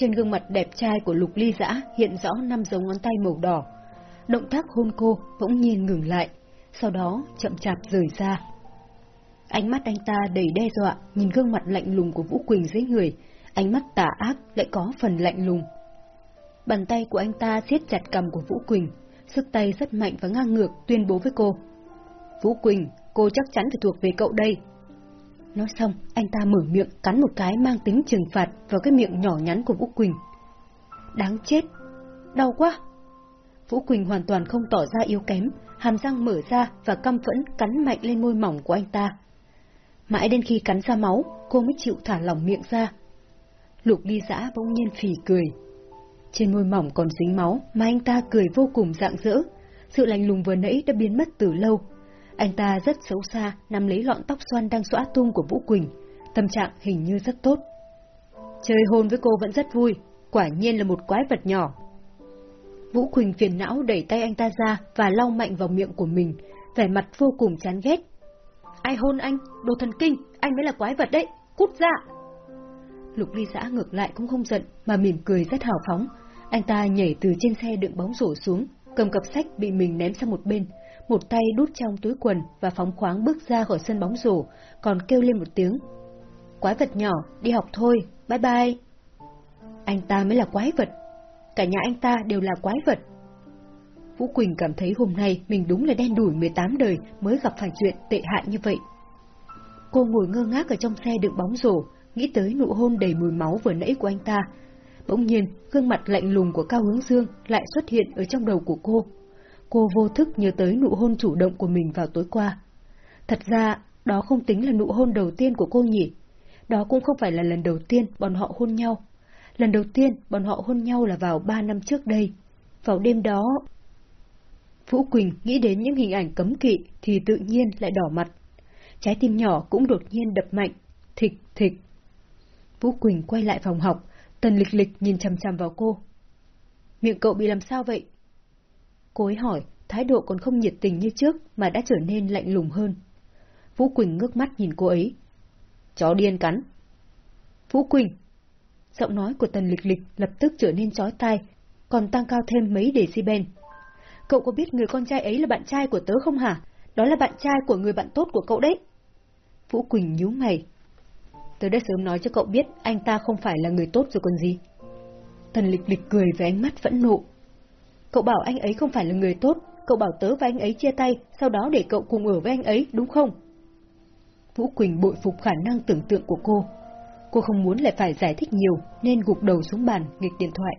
Trên gương mặt đẹp trai của Lục Ly Dã hiện rõ năm dấu ngón tay màu đỏ. Động tác hôn cô bỗng nhiên ngừng lại, sau đó chậm chạp rời ra. Ánh mắt anh ta đầy đe dọa, nhìn gương mặt lạnh lùng của Vũ Quỳnh dưới người, ánh mắt tà ác lại có phần lạnh lùng. Bàn tay của anh ta siết chặt cầm của Vũ Quỳnh, sức tay rất mạnh và ngang ngược tuyên bố với cô. Vũ Quỳnh, cô chắc chắn phải thuộc về cậu đây. Nói xong, anh ta mở miệng cắn một cái mang tính trừng phạt vào cái miệng nhỏ nhắn của Vũ Quỳnh. Đáng chết! Đau quá! Vũ Quỳnh hoàn toàn không tỏ ra yếu kém, hàm răng mở ra và căm phẫn cắn mạnh lên môi mỏng của anh ta. Mãi đến khi cắn ra máu, cô mới chịu thả lỏng miệng ra. Lục ly giã bỗng nhiên phì cười. Trên môi mỏng còn dính máu mà anh ta cười vô cùng rạng rỡ. Sự lạnh lùng vừa nãy đã biến mất từ lâu. Anh ta rất xấu xa nắm lấy lọn tóc xoăn đang xõa tung của Vũ Quỳnh. Tâm trạng hình như rất tốt. Chơi hôn với cô vẫn rất vui, quả nhiên là một quái vật nhỏ. Vũ Quỳnh phiền não đẩy tay anh ta ra và lau mạnh vào miệng của mình, vẻ mặt vô cùng chán ghét. Ai hôn anh? Đồ thần kinh, anh mới là quái vật đấy, cút ra! Lục ly xã ngược lại cũng không giận, mà mỉm cười rất hào phóng. Anh ta nhảy từ trên xe đựng bóng rổ xuống, cầm cặp sách bị mình ném sang một bên, một tay đút trong túi quần và phóng khoáng bước ra khỏi sân bóng rổ, còn kêu lên một tiếng. Quái vật nhỏ, đi học thôi, bye bye. Anh ta mới là quái vật. Cả nhà anh ta đều là quái vật. Vũ Quỳnh cảm thấy hôm nay mình đúng là đen đủi 18 đời mới gặp phải chuyện tệ hại như vậy. Cô ngồi ngơ ngác ở trong xe đựng bóng rổ, nghĩ tới nụ hôn đầy mùi máu vừa nãy của anh ta. Bỗng nhiên, gương mặt lạnh lùng của Cao Hướng Dương lại xuất hiện ở trong đầu của cô. Cô vô thức nhớ tới nụ hôn chủ động của mình vào tối qua. Thật ra, đó không tính là nụ hôn đầu tiên của cô nhỉ. Đó cũng không phải là lần đầu tiên bọn họ hôn nhau. Lần đầu tiên bọn họ hôn nhau là vào ba năm trước đây. Vào đêm đó... Vũ Quỳnh nghĩ đến những hình ảnh cấm kỵ thì tự nhiên lại đỏ mặt. Trái tim nhỏ cũng đột nhiên đập mạnh, thịch thịch. Vũ Quỳnh quay lại phòng học, tần lịch lịch nhìn chằm chằm vào cô. Miệng cậu bị làm sao vậy? Cô ấy hỏi, thái độ còn không nhiệt tình như trước mà đã trở nên lạnh lùng hơn. Vũ Quỳnh ngước mắt nhìn cô ấy. Chó điên cắn. Vũ Quỳnh! Giọng nói của tần lịch lịch lập tức trở nên chói tai, còn tăng cao thêm mấy decibel. Cậu có biết người con trai ấy là bạn trai của tớ không hả? Đó là bạn trai của người bạn tốt của cậu đấy. Vũ Quỳnh nhíu mày. Tớ đã sớm nói cho cậu biết anh ta không phải là người tốt rồi còn gì. Tần lịch lịch cười với ánh mắt phẫn nộ. Cậu bảo anh ấy không phải là người tốt, cậu bảo tớ và anh ấy chia tay, sau đó để cậu cùng ở với anh ấy, đúng không? Vũ Quỳnh bội phục khả năng tưởng tượng của cô. Cô không muốn lại phải giải thích nhiều, nên gục đầu xuống bàn, nghịch điện thoại.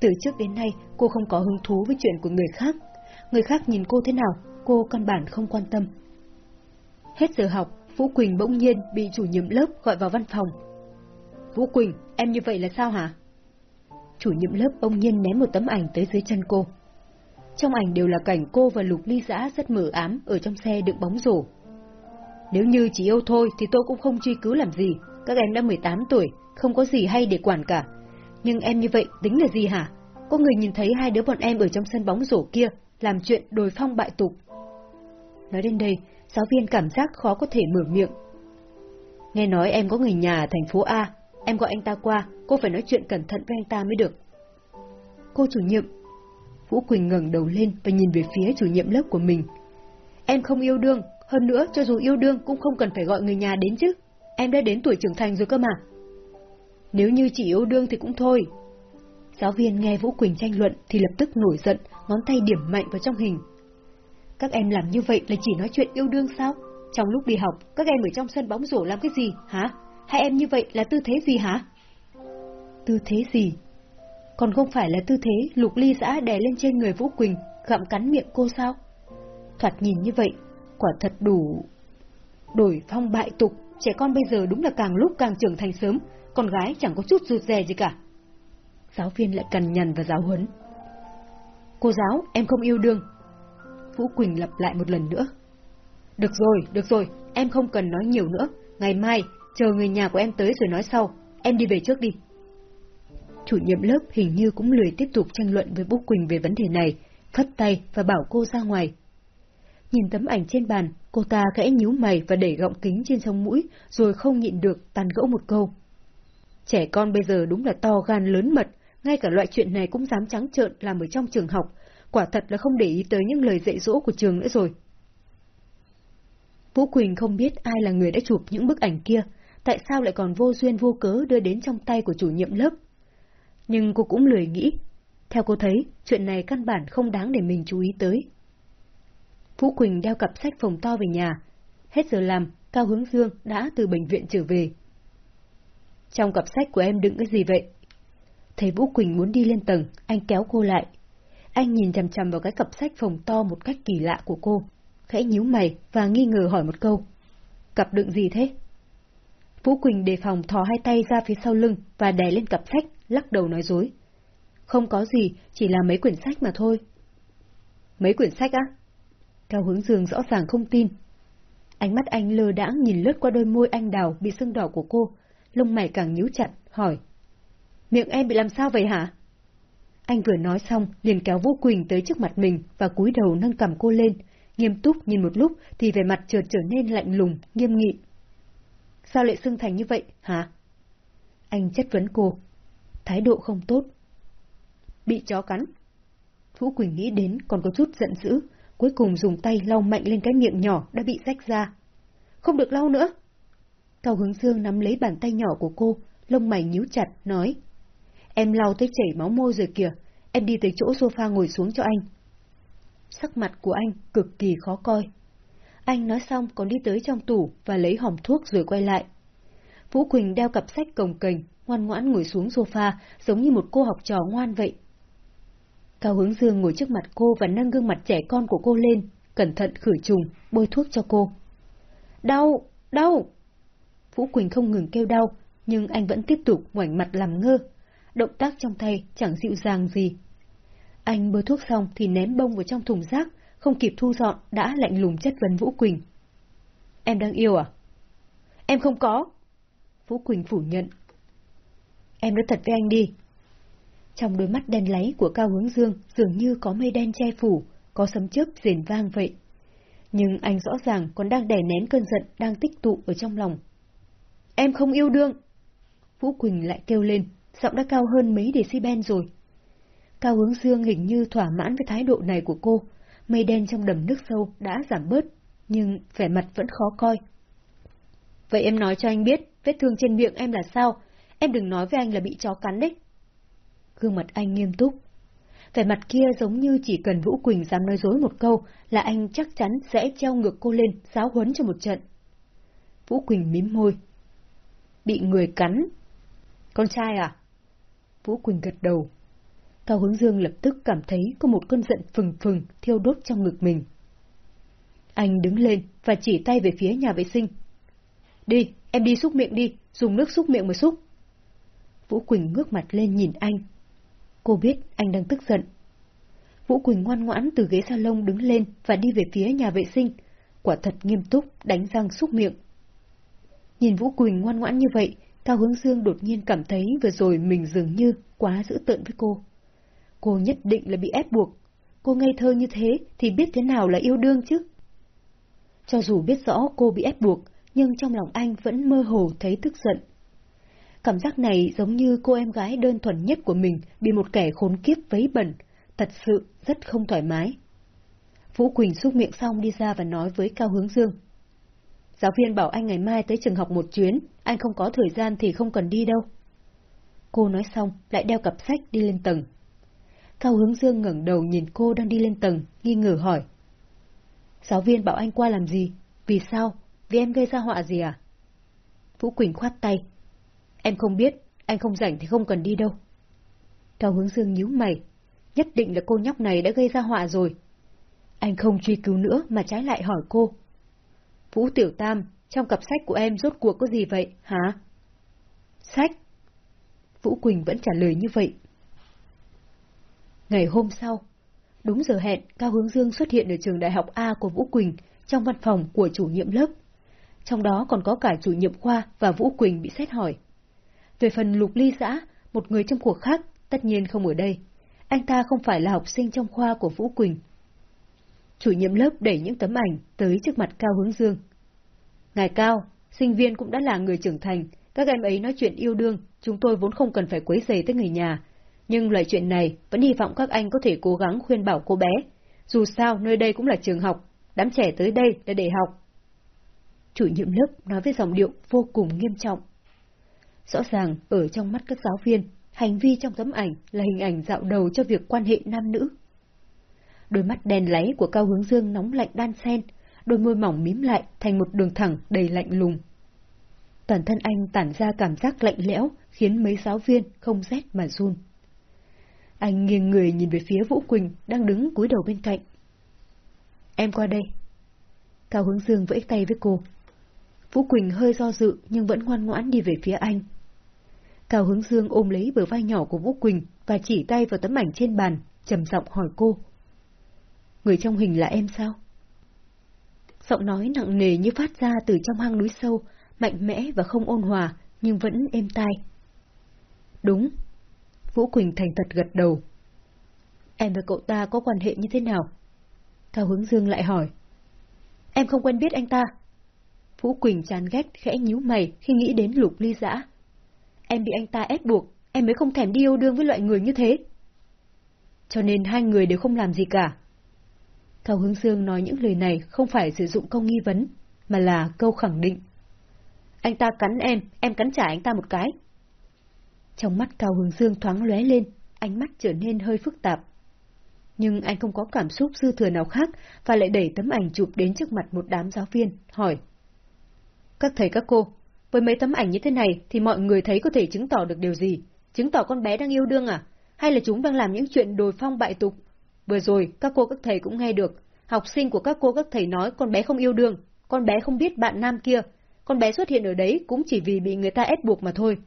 Từ trước đến nay, cô không có hứng thú với chuyện của người khác. Người khác nhìn cô thế nào, cô căn bản không quan tâm. Hết giờ học, Vũ Quỳnh bỗng nhiên bị chủ nhiệm lớp gọi vào văn phòng. Vũ Quỳnh, em như vậy là sao hả? Chủ nhiệm lớp ông nhiên ném một tấm ảnh tới dưới chân cô. Trong ảnh đều là cảnh cô và Lục Ly Giã rất mờ ám ở trong xe đựng bóng rổ. Nếu như chỉ yêu thôi thì tôi cũng không truy cứu làm gì, các em đã 18 tuổi, không có gì hay để quản cả. Nhưng em như vậy tính là gì hả? Có người nhìn thấy hai đứa bọn em ở trong sân bóng rổ kia, làm chuyện đồi phong bại tục. Nói đến đây, giáo viên cảm giác khó có thể mở miệng. Nghe nói em có người nhà ở thành phố A, em gọi anh ta qua, cô phải nói chuyện cẩn thận với anh ta mới được. Cô chủ nhiệm. Vũ Quỳnh ngẩng đầu lên và nhìn về phía chủ nhiệm lớp của mình. Em không yêu đương, hơn nữa cho dù yêu đương cũng không cần phải gọi người nhà đến chứ. Em đã đến tuổi trưởng thành rồi cơ mà. Nếu như chỉ yêu đương thì cũng thôi. Giáo viên nghe Vũ Quỳnh tranh luận thì lập tức nổi giận, ngón tay điểm mạnh vào trong hình. Các em làm như vậy là chỉ nói chuyện yêu đương sao? Trong lúc đi học, các em ở trong sân bóng rổ làm cái gì, hả? Hai em như vậy là tư thế gì hả? Tư thế gì? Còn không phải là tư thế lục ly giã đè lên trên người Vũ Quỳnh, gặm cắn miệng cô sao? Thoạt nhìn như vậy, quả thật đủ... Đổi phong bại tục, trẻ con bây giờ đúng là càng lúc càng trưởng thành sớm, con gái chẳng có chút rụt rè gì cả. Giáo viên lại cằn nhằn và giáo huấn. Cô giáo, em không yêu đương. Vũ Quỳnh lặp lại một lần nữa. Được rồi, được rồi, em không cần nói nhiều nữa. Ngày mai, chờ người nhà của em tới rồi nói sau. Em đi về trước đi. Chủ nhiệm lớp hình như cũng lười tiếp tục tranh luận với Vũ Quỳnh về vấn đề này, phất tay và bảo cô ra ngoài. Nhìn tấm ảnh trên bàn, cô ta khẽ nhíu mày và để gọng kính trên sông mũi, rồi không nhịn được tàn gẫu một câu. Trẻ con bây giờ đúng là to gan lớn mật, ngay cả loại chuyện này cũng dám trắng trợn làm ở trong trường học, quả thật là không để ý tới những lời dạy dỗ của trường nữa rồi. Vũ Quỳnh không biết ai là người đã chụp những bức ảnh kia, tại sao lại còn vô duyên vô cớ đưa đến trong tay của chủ nhiệm lớp. Nhưng cô cũng lười nghĩ. Theo cô thấy, chuyện này căn bản không đáng để mình chú ý tới. Vũ Quỳnh đeo cặp sách phòng to về nhà. Hết giờ làm, Cao Hướng Dương đã từ bệnh viện trở về. Trong cặp sách của em đựng cái gì vậy? Thấy Vũ Quỳnh muốn đi lên tầng, anh kéo cô lại. Anh nhìn chằm chằm vào cái cặp sách phòng to một cách kỳ lạ của cô, khẽ nhíu mày và nghi ngờ hỏi một câu. Cặp đựng gì thế? Vũ Quỳnh đề phòng thò hai tay ra phía sau lưng và đè lên cặp sách, lắc đầu nói dối. Không có gì, chỉ là mấy quyển sách mà thôi. Mấy quyển sách á? Cao hướng dương rõ ràng không tin. Ánh mắt anh lơ đãng nhìn lướt qua đôi môi anh đào bị sưng đỏ của cô, lông mày càng nhíu chặt, hỏi. Miệng em bị làm sao vậy hả? Anh vừa nói xong, liền kéo Vũ Quỳnh tới trước mặt mình và cúi đầu nâng cầm cô lên, nghiêm túc nhìn một lúc thì vẻ mặt chợt trở nên lạnh lùng, nghiêm nghị. Sao lại xưng thành như vậy, hả? Anh chất vấn cô. Thái độ không tốt. Bị chó cắn. Vũ Quỳnh nghĩ đến còn có chút giận dữ, cuối cùng dùng tay lau mạnh lên cái miệng nhỏ đã bị rách ra. Không được lau nữa. Cao Hướng Dương nắm lấy bàn tay nhỏ của cô, lông mày nhíu chặt, nói. Em lau tới chảy máu môi rồi kìa, em đi tới chỗ sofa ngồi xuống cho anh. Sắc mặt của anh cực kỳ khó coi. Anh nói xong còn đi tới trong tủ và lấy hòm thuốc rồi quay lại. Vũ Quỳnh đeo cặp sách cồng kềnh, ngoan ngoãn ngồi xuống sofa, giống như một cô học trò ngoan vậy. Cao Hướng Dương ngồi trước mặt cô và nâng gương mặt trẻ con của cô lên, cẩn thận khử trùng, bôi thuốc cho cô. Đau! Đau! Vũ Quỳnh không ngừng kêu đau, nhưng anh vẫn tiếp tục ngoảnh mặt làm ngơ. Động tác trong tay chẳng dịu dàng gì. Anh bôi thuốc xong thì ném bông vào trong thùng rác, không kịp thu dọn đã lạnh lùng chất vấn Vũ Quỳnh. Em đang yêu à? Em không có. Vũ Quỳnh phủ nhận. Em nói thật với anh đi. Trong đôi mắt đen láy của Cao Hướng Dương dường như có mây đen che phủ, có sấm chớp rền vang vậy. Nhưng anh rõ ràng còn đang đè nén cơn giận đang tích tụ ở trong lòng. Em không yêu đương. Vũ Quỳnh lại kêu lên, giọng đã cao hơn mấy decibel rồi. Cao Hướng Dương hình như thỏa mãn với thái độ này của cô, mây đen trong đầm nước sâu đã giảm bớt, nhưng vẻ mặt vẫn khó coi. Vậy em nói cho anh biết, vết thương trên miệng em là sao? Em đừng nói với anh là bị chó cắn đấy. Gương mặt anh nghiêm túc. Vẻ mặt kia giống như chỉ cần Vũ Quỳnh dám nói dối một câu là anh chắc chắn sẽ treo ngược cô lên, giáo huấn cho một trận. Vũ Quỳnh mím môi. Bị người cắn. Con trai à? Vũ Quỳnh gật đầu. Cao Hướng Dương lập tức cảm thấy có một cơn giận phừng phừng thiêu đốt trong ngực mình. Anh đứng lên và chỉ tay về phía nhà vệ sinh. Đi, em đi xúc miệng đi, dùng nước xúc miệng mà xúc. Vũ Quỳnh ngước mặt lên nhìn anh. Cô biết anh đang tức giận. Vũ Quỳnh ngoan ngoãn từ ghế salon đứng lên và đi về phía nhà vệ sinh, quả thật nghiêm túc đánh răng xúc miệng. Nhìn Vũ Quỳnh ngoan ngoãn như vậy, Cao Hướng Dương đột nhiên cảm thấy vừa rồi mình dường như quá dữ tợn với cô. Cô nhất định là bị ép buộc. Cô ngây thơ như thế thì biết thế nào là yêu đương chứ? Cho dù biết rõ cô bị ép buộc, nhưng trong lòng anh vẫn mơ hồ thấy tức giận. Cảm giác này giống như cô em gái đơn thuần nhất của mình bị một kẻ khốn kiếp vấy bẩn, thật sự rất không thoải mái. Vũ Quỳnh xúc miệng xong đi ra và nói với Cao Hướng Dương. Giáo viên bảo anh ngày mai tới trường học một chuyến, anh không có thời gian thì không cần đi đâu. Cô nói xong, lại đeo cặp sách đi lên tầng. Cao Hướng Dương ngẩng đầu nhìn cô đang đi lên tầng, nghi ngờ hỏi. Giáo viên bảo anh qua làm gì? Vì sao? Vì em gây ra họa gì à? Vũ Quỳnh khoát tay. Em không biết, anh không rảnh thì không cần đi đâu. Cao Hướng Dương nhíu mày. Nhất định là cô nhóc này đã gây ra họa rồi. Anh không truy cứu nữa mà trái lại hỏi cô. Vũ Tiểu Tam, trong cặp sách của em rốt cuộc có gì vậy, hả? Sách? Vũ Quỳnh vẫn trả lời như vậy. Ngày hôm sau, đúng giờ hẹn, Cao Hướng Dương xuất hiện ở trường đại học A của Vũ Quỳnh, trong văn phòng của chủ nhiệm lớp. Trong đó còn có cả chủ nhiệm khoa và Vũ Quỳnh bị xét hỏi. Về phần lục ly giã, một người trong cuộc khác, tất nhiên không ở đây. Anh ta không phải là học sinh trong khoa của Vũ Quỳnh. Chủ nhiệm lớp đẩy những tấm ảnh tới trước mặt Cao Hướng Dương. Ngài Cao, sinh viên cũng đã là người trưởng thành, Các em ấy nói chuyện yêu đương, chúng tôi vốn không cần phải quấy rầy tới người nhà. Nhưng loại chuyện này vẫn hy vọng các anh có thể cố gắng khuyên bảo cô bé. Dù sao, nơi đây cũng là trường học, đám trẻ tới đây là để học. Chủ nhiệm lớp nói với giọng điệu vô cùng nghiêm trọng. Rõ ràng, ở trong mắt các giáo viên, hành vi trong tấm ảnh là hình ảnh dạo đầu cho việc quan hệ nam nữ. Đôi mắt đen láy của Cao Hướng Dương nóng lạnh đan xen, đôi môi mỏng mím lại thành một đường thẳng đầy lạnh lùng. Toàn thân anh tản ra cảm giác lạnh lẽo, khiến mấy giáo viên không rét mà run. Anh nghiêng người nhìn về phía Vũ Quỳnh đang đứng cúi đầu bên cạnh. Em qua đây. Cao Hướng Dương vẫy tay với cô. Vũ Quỳnh hơi do dự nhưng vẫn ngoan ngoãn đi về phía anh. Cao Hướng Dương ôm lấy bờ vai nhỏ của Vũ Quỳnh và chỉ tay vào tấm ảnh trên bàn, trầm giọng hỏi cô. Người trong hình là em sao? Giọng nói nặng nề như phát ra từ trong hang núi sâu, mạnh mẽ và không ôn hòa, nhưng vẫn êm tai. Đúng. Vũ Quỳnh thành thật gật đầu. Em và cậu ta có quan hệ như thế nào? Cao Hướng Dương lại hỏi. Em không quen biết anh ta. Vũ Quỳnh chán ghét khẽ nhíu mày khi nghĩ đến lục ly giã. Em bị anh ta ép buộc, em mới không thèm đi yêu đương với loại người như thế. Cho nên hai người đều không làm gì cả. Cao Hướng Dương nói những lời này không phải sử dụng câu nghi vấn, mà là câu khẳng định. Anh ta cắn em, em cắn trả anh ta một cái. Trong mắt Cao Hướng Dương thoáng lóe lên, ánh mắt trở nên hơi phức tạp. Nhưng anh không có cảm xúc dư thừa nào khác và lại đẩy tấm ảnh chụp đến trước mặt một đám giáo viên, hỏi. Các thầy các cô, với mấy tấm ảnh như thế này thì mọi người thấy có thể chứng tỏ được điều gì? Chứng tỏ con bé đang yêu đương à? Hay là chúng đang làm những chuyện đồi phong bại tục? Vừa rồi, các cô các thầy cũng nghe được. Học sinh của các cô các thầy nói con bé không yêu đương, con bé không biết bạn nam kia. Con bé xuất hiện ở đấy cũng chỉ vì bị người ta ép buộc mà thôi.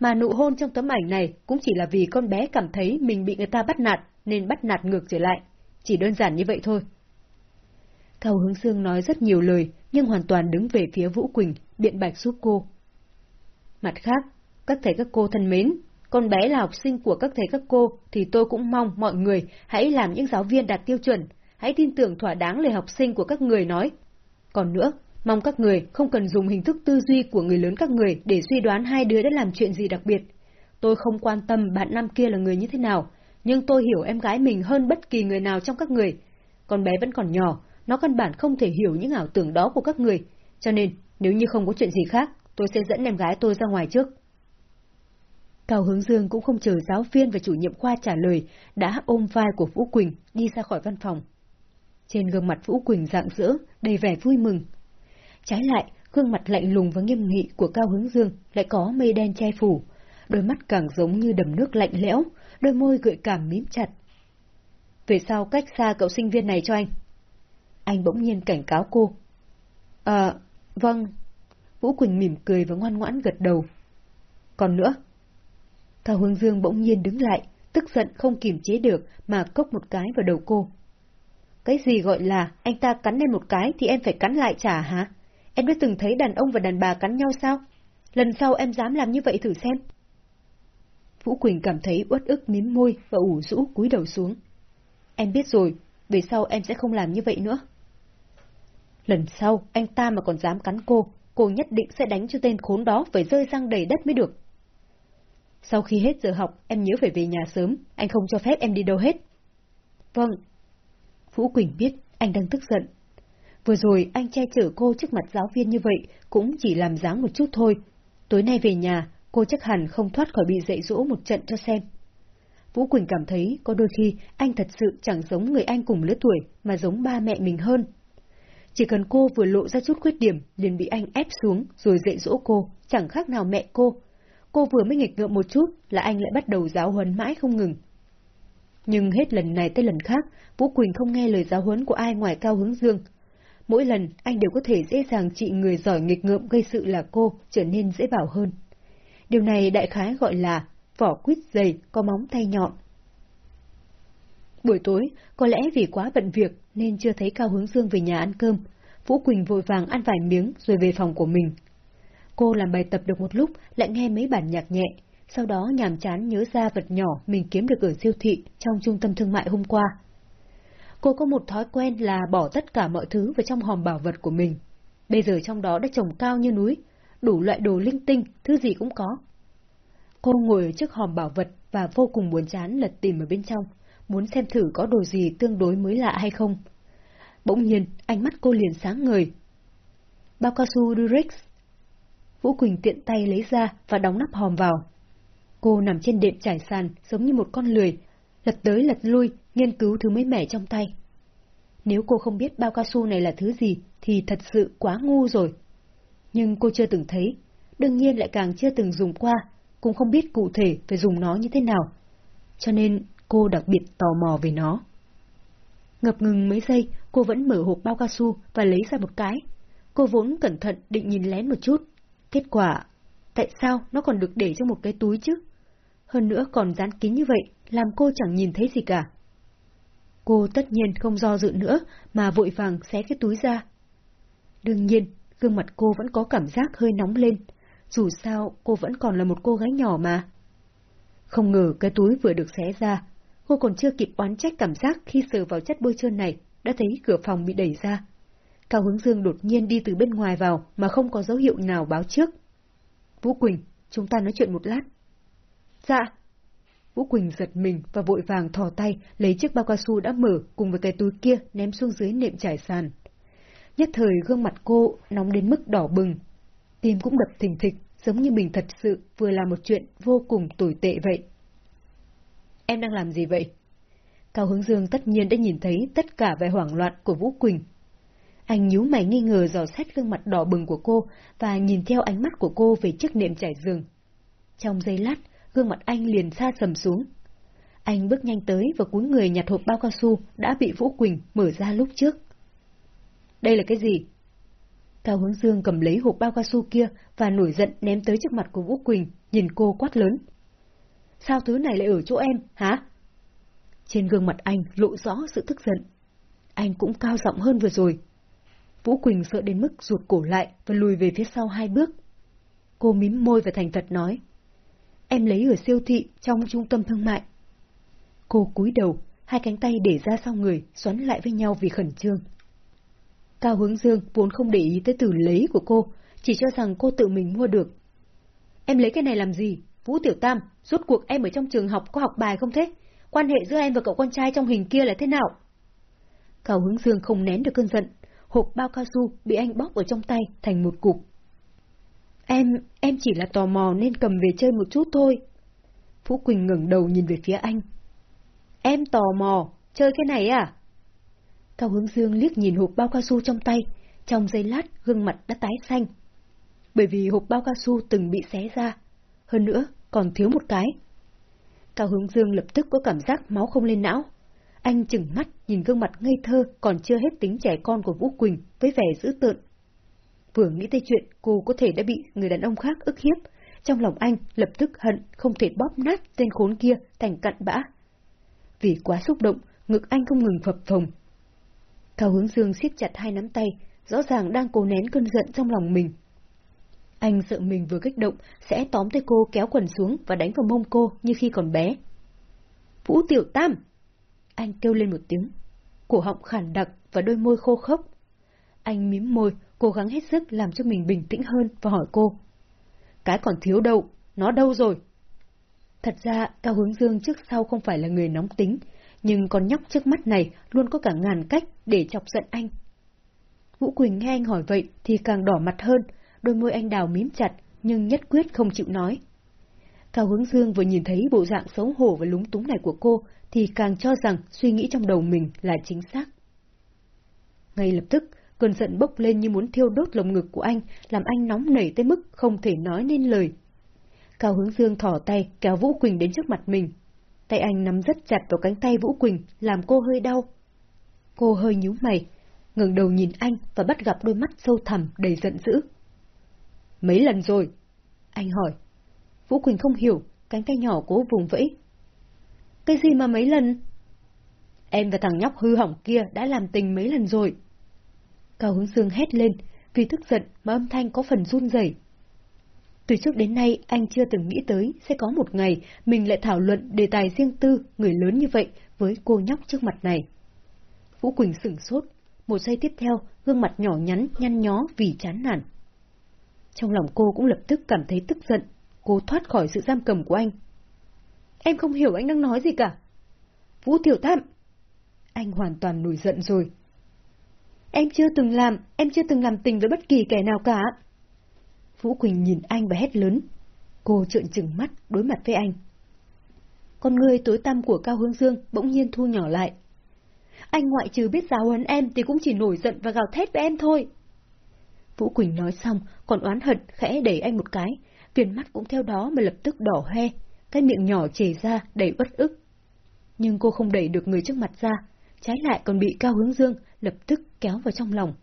Mà nụ hôn trong tấm ảnh này cũng chỉ là vì con bé cảm thấy mình bị người ta bắt nạt, nên bắt nạt ngược trở lại. Chỉ đơn giản như vậy thôi. Cao Hướng Dương nói rất nhiều lời, nhưng hoàn toàn đứng về phía Vũ Quỳnh, biện bạch giúp cô. Mặt khác, các thầy các cô thân mến, con bé là học sinh của các thầy các cô, thì tôi cũng mong mọi người hãy làm những giáo viên đạt tiêu chuẩn, hãy tin tưởng thỏa đáng lời học sinh của các người nói. Còn nữa, mong các người không cần dùng hình thức tư duy của người lớn các người để suy đoán hai đứa đã làm chuyện gì đặc biệt. Tôi không quan tâm bạn nam kia là người như thế nào, nhưng tôi hiểu em gái mình hơn bất kỳ người nào trong các người. Con bé vẫn còn nhỏ, nó căn bản không thể hiểu những ảo tưởng đó của các người, cho nên nếu như không có chuyện gì khác, tôi sẽ dẫn em gái tôi ra ngoài trước. Cao Hướng Dương cũng không chờ giáo viên và chủ nhiệm khoa trả lời, đã ôm vai của Vũ Quỳnh đi ra khỏi văn phòng. Trên gương mặt Vũ Quỳnh rạng rỡ, đầy vẻ vui mừng. Trái lại, gương mặt lạnh lùng và nghiêm nghị của Cao Hướng Dương lại có mây đen che phủ, đôi mắt càng giống như đầm nước lạnh lẽo, đôi môi gợi cảm mím chặt. Về sau cách xa cậu sinh viên này cho anh. Anh bỗng nhiên cảnh cáo cô. À, vâng. Vũ Quỳnh mỉm cười và ngoan ngoãn gật đầu. Còn nữa, Cao hướng Dương bỗng nhiên đứng lại, tức giận không kiềm chế được mà cốc một cái vào đầu cô. Cái gì gọi là anh ta cắn lên một cái thì em phải cắn lại trả hả? Em đã từng thấy đàn ông và đàn bà cắn nhau sao? Lần sau em dám làm như vậy thử xem. Vũ Quỳnh cảm thấy uất ức mím môi và ủ rũ cúi đầu xuống. Em biết rồi, về sau em sẽ không làm như vậy nữa. Lần sau, anh ta mà còn dám cắn cô, cô nhất định sẽ đánh cho tên khốn đó phải rơi răng đầy đất mới được. Sau khi hết giờ học, em nhớ phải về nhà sớm, anh không cho phép em đi đâu hết. Vâng. Vũ Quỳnh biết anh đang tức giận. Vừa rồi anh che chở cô trước mặt giáo viên như vậy cũng chỉ làm dáng một chút thôi. Tối nay về nhà, cô chắc hẳn không thoát khỏi bị dạy dỗ một trận cho xem. Vũ Quỳnh cảm thấy có đôi khi anh thật sự chẳng giống người anh cùng lứa tuổi mà giống ba mẹ mình hơn. Chỉ cần cô vừa lộ ra chút khuyết điểm liền bị anh ép xuống rồi dạy dỗ cô, chẳng khác nào mẹ cô, cô vừa mới nghịch ngợm một chút là anh lại bắt đầu giáo huấn mãi không ngừng. Nhưng hết lần này tới lần khác, Vũ Quỳnh không nghe lời giáo huấn của ai ngoài Cao Hướng Dương. Mỗi lần anh đều có thể dễ dàng trị người giỏi nghịch ngợm gây sự là cô trở nên dễ bảo hơn. Điều này đại khái gọi là vỏ quýt dày có móng tay nhọn. Buổi tối, có lẽ vì quá bận việc nên chưa thấy Cao Hướng Dương về nhà ăn cơm. Vũ Quỳnh vội vàng ăn vài miếng rồi về phòng của mình. Cô làm bài tập được một lúc, lại nghe mấy bản nhạc nhẹ, sau đó nhàm chán nhớ ra vật nhỏ mình kiếm được ở siêu thị trong trung tâm thương mại hôm qua. Cô có một thói quen là bỏ tất cả mọi thứ vào trong hòm bảo vật của mình. Bây giờ trong đó đã trồng cao như núi, đủ loại đồ linh tinh, thứ gì cũng có. Cô ngồi ở trước hòm bảo vật và vô cùng buồn chán lật tìm ở bên trong, muốn xem thử có đồ gì tương đối mới lạ hay không. Bỗng nhiên, ánh mắt cô liền sáng ngời. Bao cao su Durex. Vũ Quỳnh tiện tay lấy ra và đóng nắp hòm vào. Cô nằm trên đệm trải sàn giống như một con lười, lật tới lật lui, nghiên cứu thứ mới mẻ trong tay. Nếu cô không biết bao cao su này là thứ gì, thì thật sự quá ngu rồi. Nhưng cô chưa từng thấy, đương nhiên lại càng chưa từng dùng qua, cũng không biết cụ thể phải dùng nó như thế nào. Cho nên cô đặc biệt tò mò về nó. Ngập ngừng mấy giây, cô vẫn mở hộp bao cao su và lấy ra một cái. Cô vốn cẩn thận định nhìn lén một chút. Kết quả, tại sao nó còn được để trong một cái túi chứ? Hơn nữa còn dán kín như vậy, làm cô chẳng nhìn thấy gì cả. Cô tất nhiên không do dự nữa, mà vội vàng xé cái túi ra. Đương nhiên, gương mặt cô vẫn có cảm giác hơi nóng lên. Dù sao, cô vẫn còn là một cô gái nhỏ mà. Không ngờ cái túi vừa được xé ra, cô còn chưa kịp oán trách cảm giác khi sờ vào chất bôi trơn này, đã thấy cửa phòng bị đẩy ra. Cao Hướng Dương đột nhiên đi từ bên ngoài vào mà không có dấu hiệu nào báo trước. Vũ Quỳnh, chúng ta nói chuyện một lát. Dạ. Vũ Quỳnh giật mình và vội vàng thò tay lấy chiếc bao cao su đã mở cùng với cái túi kia ném xuống dưới nệm trải sàn. Nhất thời gương mặt cô nóng đến mức đỏ bừng. Tim cũng đập thình thịch, giống như mình thật sự vừa làm một chuyện vô cùng tồi tệ vậy. Em đang làm gì vậy? Cao Hướng Dương tất nhiên đã nhìn thấy tất cả vẻ hoảng loạn của Vũ Quỳnh. Anh nhíu mày nghi ngờ dò xét gương mặt đỏ bừng của cô và nhìn theo ánh mắt của cô về chiếc nệm trải giường. Trong giây lát, gương mặt anh liền xa sầm xuống. Anh bước nhanh tới và cúi người nhặt hộp bao cao su đã bị Vũ Quỳnh mở ra lúc trước. Đây là cái gì? Cao Hướng Dương cầm lấy hộp bao cao su kia và nổi giận ném tới trước mặt của Vũ Quỳnh, nhìn cô quát lớn. Sao thứ này lại ở chỗ em, hả? Trên gương mặt anh lộ rõ sự tức giận. Anh cũng cao giọng hơn vừa rồi. Vũ Quỳnh sợ đến mức ruột cổ lại và lùi về phía sau hai bước. Cô mím môi và thành thật nói. Em lấy ở siêu thị trong trung tâm thương mại. Cô cúi đầu, hai cánh tay để ra sau người, xoắn lại với nhau vì khẩn trương. Cao Hướng Dương vốn không để ý tới từ lấy của cô, chỉ cho rằng cô tự mình mua được. Em lấy cái này làm gì? Vũ Tiểu Tam, rốt cuộc em ở trong trường học có học bài không thế? Quan hệ giữa em và cậu con trai trong hình kia là thế nào? Cao Hướng Dương không nén được cơn giận, hộp bao cao su bị anh bóp ở trong tay thành một cục. Em, em chỉ là tò mò nên cầm về chơi một chút thôi. Phú Quỳnh ngẩng đầu nhìn về phía anh. Em tò mò, chơi cái này à? Cao Hướng Dương liếc nhìn hộp bao cao su trong tay, trong giây lát gương mặt đã tái xanh. Bởi vì hộp bao cao su từng bị xé ra, hơn nữa còn thiếu một cái. Cao Hướng Dương lập tức có cảm giác máu không lên não. Anh chừng mắt nhìn gương mặt ngây thơ còn chưa hết tính trẻ con của Vũ Quỳnh với vẻ dữ tợn. Vừa nghĩ tới chuyện cô có thể đã bị người đàn ông khác ức hiếp, trong lòng anh lập tức hận không thể bóp nát tên khốn kia thành cặn bã. Vì quá xúc động, ngực anh không ngừng phập phồng, Cao hướng dương siết chặt hai nắm tay, rõ ràng đang cố nén cơn giận trong lòng mình. Anh sợ mình vừa kích động sẽ tóm tay cô kéo quần xuống và đánh vào mông cô như khi còn bé. Vũ Tiểu Tam! Anh kêu lên một tiếng. Cổ họng khản đặc và đôi môi khô khốc. Anh mím môi, cố gắng hết sức làm cho mình bình tĩnh hơn và hỏi cô. Cái còn thiếu đâu, nó đâu rồi? Thật ra, Cao Hướng Dương trước sau không phải là người nóng tính, nhưng con nhóc trước mắt này luôn có cả ngàn cách để chọc giận anh. Vũ Quỳnh nghe anh hỏi vậy thì càng đỏ mặt hơn, đôi môi anh đào mím chặt, nhưng nhất quyết không chịu nói. Cao Hướng Dương vừa nhìn thấy bộ dạng xấu hổ và lúng túng này của cô, thì càng cho rằng suy nghĩ trong đầu mình là chính xác. Ngay lập tức, cơn giận bốc lên như muốn thiêu đốt lồng ngực của anh, làm anh nóng nảy tới mức không thể nói nên lời. Cao Hướng Dương thỏ tay kéo Vũ Quỳnh đến trước mặt mình, Tay anh nắm rất chặt vào cánh tay Vũ Quỳnh, làm cô hơi đau. Cô hơi nhíu mày, ngẩng đầu nhìn anh và bắt gặp đôi mắt sâu thẳm đầy giận dữ. Mấy lần rồi? Anh hỏi. Vũ Quỳnh không hiểu, cánh tay nhỏ cố vùng vẫy. Cái gì mà mấy lần? Em và thằng nhóc hư hỏng kia đã làm tình mấy lần rồi. Cao Hướng Dương hét lên, vì tức giận mà âm thanh có phần run rẩy. Từ trước đến nay anh chưa từng nghĩ tới sẽ có một ngày mình lại thảo luận đề tài riêng tư người lớn như vậy với cô nhóc trước mặt này. Vũ Quỳnh sửng sốt, một giây tiếp theo gương mặt nhỏ nhắn nhăn nhó vì chán nản. Trong lòng cô cũng lập tức cảm thấy tức giận, cô thoát khỏi sự giam cầm của anh. Em không hiểu anh đang nói gì cả. Vũ Tiểu Tam! Anh hoàn toàn nổi giận rồi. Em chưa từng làm, em chưa từng làm tình với bất kỳ kẻ nào cả. Vũ Quỳnh nhìn anh và hét lớn. Cô trợn trừng mắt đối mặt với anh. Con người tối tăm của Cao Hương Dương bỗng nhiên thu nhỏ lại. Anh ngoại trừ biết giáo huấn em thì cũng chỉ nổi giận và gào thét với em thôi. Vũ Quỳnh nói xong, còn oán hận khẽ đẩy anh một cái, viền mắt cũng theo đó mà lập tức đỏ hoe, cái miệng nhỏ chề ra đầy uất ức. Nhưng cô không đẩy được người trước mặt ra, trái lại còn bị Cao Hướng Dương lập tức kéo vào trong lòng.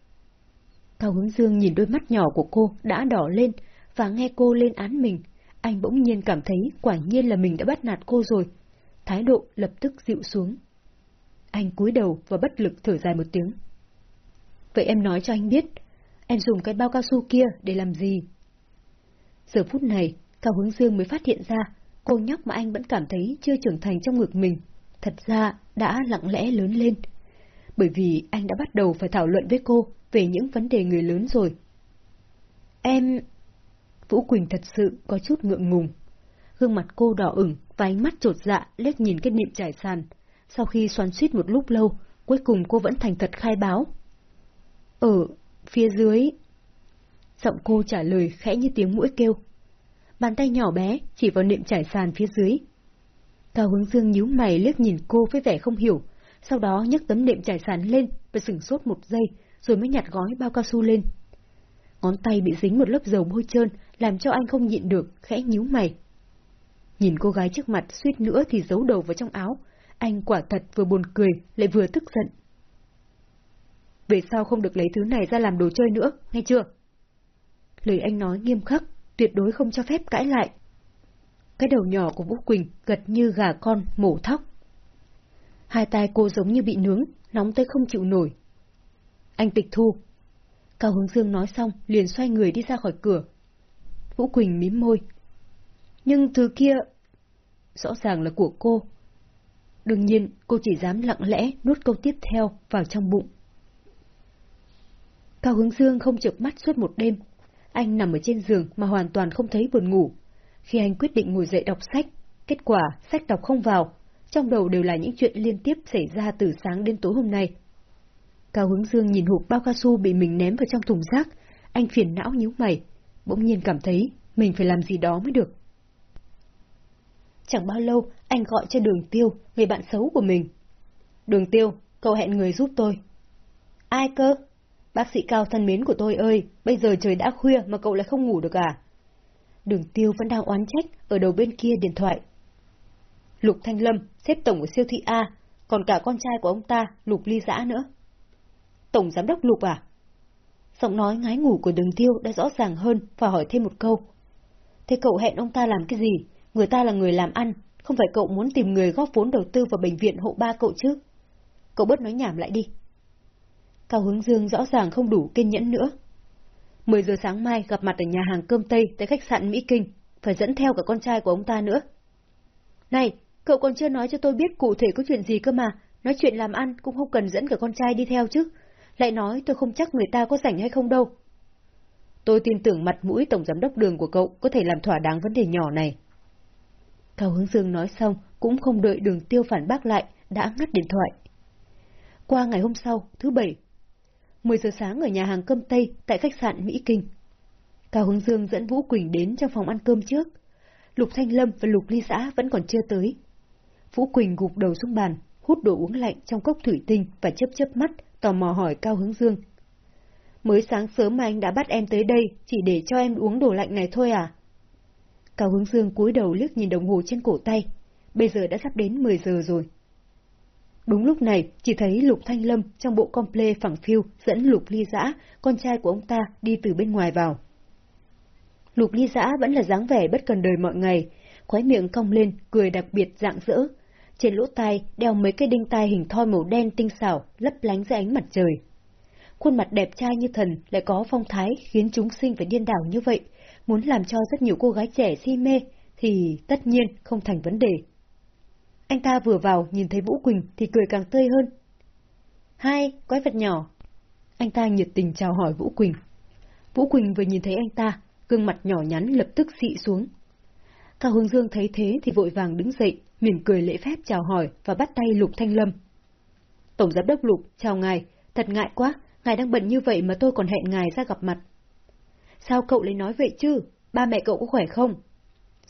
Cao Hướng Dương nhìn đôi mắt nhỏ của cô đã đỏ lên và nghe cô lên án mình, anh bỗng nhiên cảm thấy quả nhiên là mình đã bắt nạt cô rồi. Thái độ lập tức dịu xuống. Anh cúi đầu và bất lực thở dài một tiếng. Vậy em nói cho anh biết, em dùng cái bao cao su kia để làm gì? Giờ phút này, Cao Hướng Dương mới phát hiện ra, cô nhóc mà anh vẫn cảm thấy chưa trưởng thành trong ngực mình, thật ra đã lặng lẽ lớn lên. Bởi vì anh đã bắt đầu phải thảo luận với cô về những vấn đề người lớn rồi. Em... Vũ Quỳnh thật sự có chút ngượng ngùng. Gương mặt cô đỏ ửng và ánh mắt trột dạ liếc nhìn cái niệm trải sàn. Sau khi xoắn suýt một lúc lâu, cuối cùng cô vẫn thành thật khai báo. Ở phía dưới... Giọng cô trả lời khẽ như tiếng mũi kêu. Bàn tay nhỏ bé chỉ vào niệm trải sàn phía dưới. Cao hướng dương nhíu mày liếc nhìn cô với vẻ không hiểu, sau đó nhấc tấm nệm trải sàn lên và sửng sốt một giây, rồi mới nhặt gói bao cao su lên. Ngón tay bị dính một lớp dầu bôi trơn, làm cho anh không nhịn được, khẽ nhíu mày. Nhìn cô gái trước mặt suýt nữa thì giấu đầu vào trong áo, anh quả thật vừa buồn cười, lại vừa tức giận. Về sau không được lấy thứ này ra làm đồ chơi nữa, nghe chưa? Lời anh nói nghiêm khắc, tuyệt đối không cho phép cãi lại. Cái đầu nhỏ của Vũ Quỳnh gật như gà con mổ thóc. Hai tay cô giống như bị nướng, nóng tới không chịu nổi. Anh tịch thu. Cao Hướng Dương nói xong, liền xoay người đi ra khỏi cửa. Vũ Quỳnh mím môi. Nhưng thứ kia... Rõ ràng là của cô. Đương nhiên, cô chỉ dám lặng lẽ nuốt câu tiếp theo vào trong bụng. Cao Hướng Dương không chợp mắt suốt một đêm. Anh nằm ở trên giường mà hoàn toàn không thấy buồn ngủ. Khi anh quyết định ngồi dậy đọc sách, kết quả sách đọc không vào, trong đầu đều là những chuyện liên tiếp xảy ra từ sáng đến tối hôm nay. Cao Hướng Dương nhìn hộp bao cao su bị mình ném vào trong thùng rác, anh phiền não nhíu mày, bỗng nhiên cảm thấy mình phải làm gì đó mới được. Chẳng bao lâu, anh gọi cho đường tiêu, người bạn xấu của mình. Đường tiêu, cậu hẹn người giúp tôi. Ai cơ? Bác sĩ Cao thân mến của tôi ơi, bây giờ trời đã khuya mà cậu lại không ngủ được à? Đường tiêu vẫn đang oán trách ở đầu bên kia điện thoại. Lục Thanh Lâm, xếp tổng của siêu thị A, còn cả con trai của ông ta, Lục Ly Giã nữa. Tổng giám đốc Lục à? Giọng nói ngái ngủ của đường tiêu đã rõ ràng hơn và hỏi thêm một câu. Thế cậu hẹn ông ta làm cái gì? Người ta là người làm ăn, không phải cậu muốn tìm người góp vốn đầu tư vào bệnh viện hộ ba cậu chứ? Cậu bớt nói nhảm lại đi. Cao Hướng Dương rõ ràng không đủ kiên nhẫn nữa. 10 giờ sáng mai gặp mặt ở nhà hàng cơm Tây tại khách sạn Mỹ Kinh, phải dẫn theo cả con trai của ông ta nữa. Này, cậu còn chưa nói cho tôi biết cụ thể có chuyện gì cơ mà, nói chuyện làm ăn cũng không cần dẫn cả con trai đi theo chứ. Lại nói tôi không chắc người ta có rảnh hay không đâu. Tôi tin tưởng mặt mũi tổng giám đốc đường của cậu có thể làm thỏa đáng vấn đề nhỏ này. Cao Hướng Dương nói xong, cũng không đợi đường tiêu phản bác lại, đã ngắt điện thoại. Qua ngày hôm sau, thứ bảy, 10 giờ sáng ở nhà hàng cơm Tây tại khách sạn Mỹ Kinh. Cao Hướng Dương dẫn Vũ Quỳnh đến trong phòng ăn cơm trước. Lục Thanh Lâm và Lục Ly Xã vẫn còn chưa tới. Vũ Quỳnh gục đầu xuống bàn, hút đồ uống lạnh trong cốc thủy tinh và chớp chớp mắt, tò mò hỏi Cao Hướng Dương. Mới sáng sớm mà anh đã bắt em tới đây chỉ để cho em uống đồ lạnh này thôi à? Cao Hướng Dương cúi đầu liếc nhìn đồng hồ trên cổ tay. Bây giờ đã sắp đến 10 giờ rồi. Đúng lúc này, chỉ thấy Lục Thanh Lâm trong bộ comple phẳng phiu dẫn Lục Ly Giã, con trai của ông ta, đi từ bên ngoài vào. Lục Ly Giã vẫn là dáng vẻ bất cần đời mọi ngày, khóe miệng cong lên, cười đặc biệt dạng dỡ. Trên lỗ tai đeo mấy cái đinh tai hình thoi màu đen tinh xảo, lấp lánh dưới ánh mặt trời. Khuôn mặt đẹp trai như thần lại có phong thái khiến chúng sinh phải điên đảo như vậy, muốn làm cho rất nhiều cô gái trẻ si mê, thì tất nhiên không thành vấn đề. Anh ta vừa vào nhìn thấy Vũ Quỳnh thì cười càng tươi hơn. Hai, quái vật nhỏ. Anh ta nhiệt tình chào hỏi Vũ Quỳnh. Vũ Quỳnh vừa nhìn thấy anh ta, gương mặt nhỏ nhắn lập tức xị xuống. Cao Hướng Dương thấy thế thì vội vàng đứng dậy, mỉm cười lễ phép chào hỏi và bắt tay Lục Thanh Lâm. Tổng giám đốc Lục, chào ngài, thật ngại quá, ngài đang bận như vậy mà tôi còn hẹn ngài ra gặp mặt. Sao cậu lại nói vậy chứ? Ba mẹ cậu có khỏe không?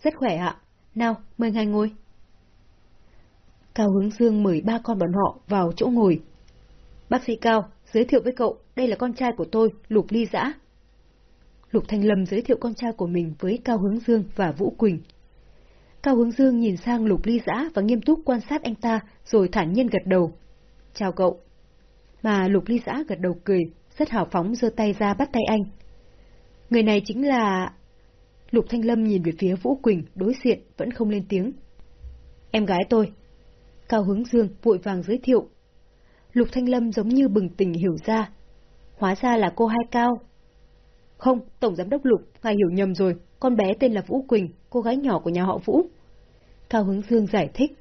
Rất khỏe ạ. Nào, mời ngài ngồi. Cao Hướng Dương mời ba con bọn họ vào chỗ ngồi. Bác sĩ Cao, giới thiệu với cậu, đây là con trai của tôi, Lục Ly Dã. Lục Thanh Lâm giới thiệu con trai của mình với Cao Hướng Dương và Vũ Quỳnh. Cao Hướng Dương nhìn sang Lục Ly Dã và nghiêm túc quan sát anh ta, rồi thản nhiên gật đầu. Chào cậu. Mà Lục Ly Dã gật đầu cười, rất hào phóng giơ tay ra bắt tay anh. Người này chính là... Lục Thanh Lâm nhìn về phía Vũ Quỳnh, đối diện, vẫn không lên tiếng. Em gái tôi. Cao Hướng Dương vội vàng giới thiệu. Lục Thanh Lâm giống như bừng tỉnh hiểu ra. Hóa ra là cô Hai Cao. Không, Tổng Giám đốc Lục, ngài hiểu nhầm rồi, con bé tên là Vũ Quỳnh, cô gái nhỏ của nhà họ Vũ. Cao Hướng Dương giải thích.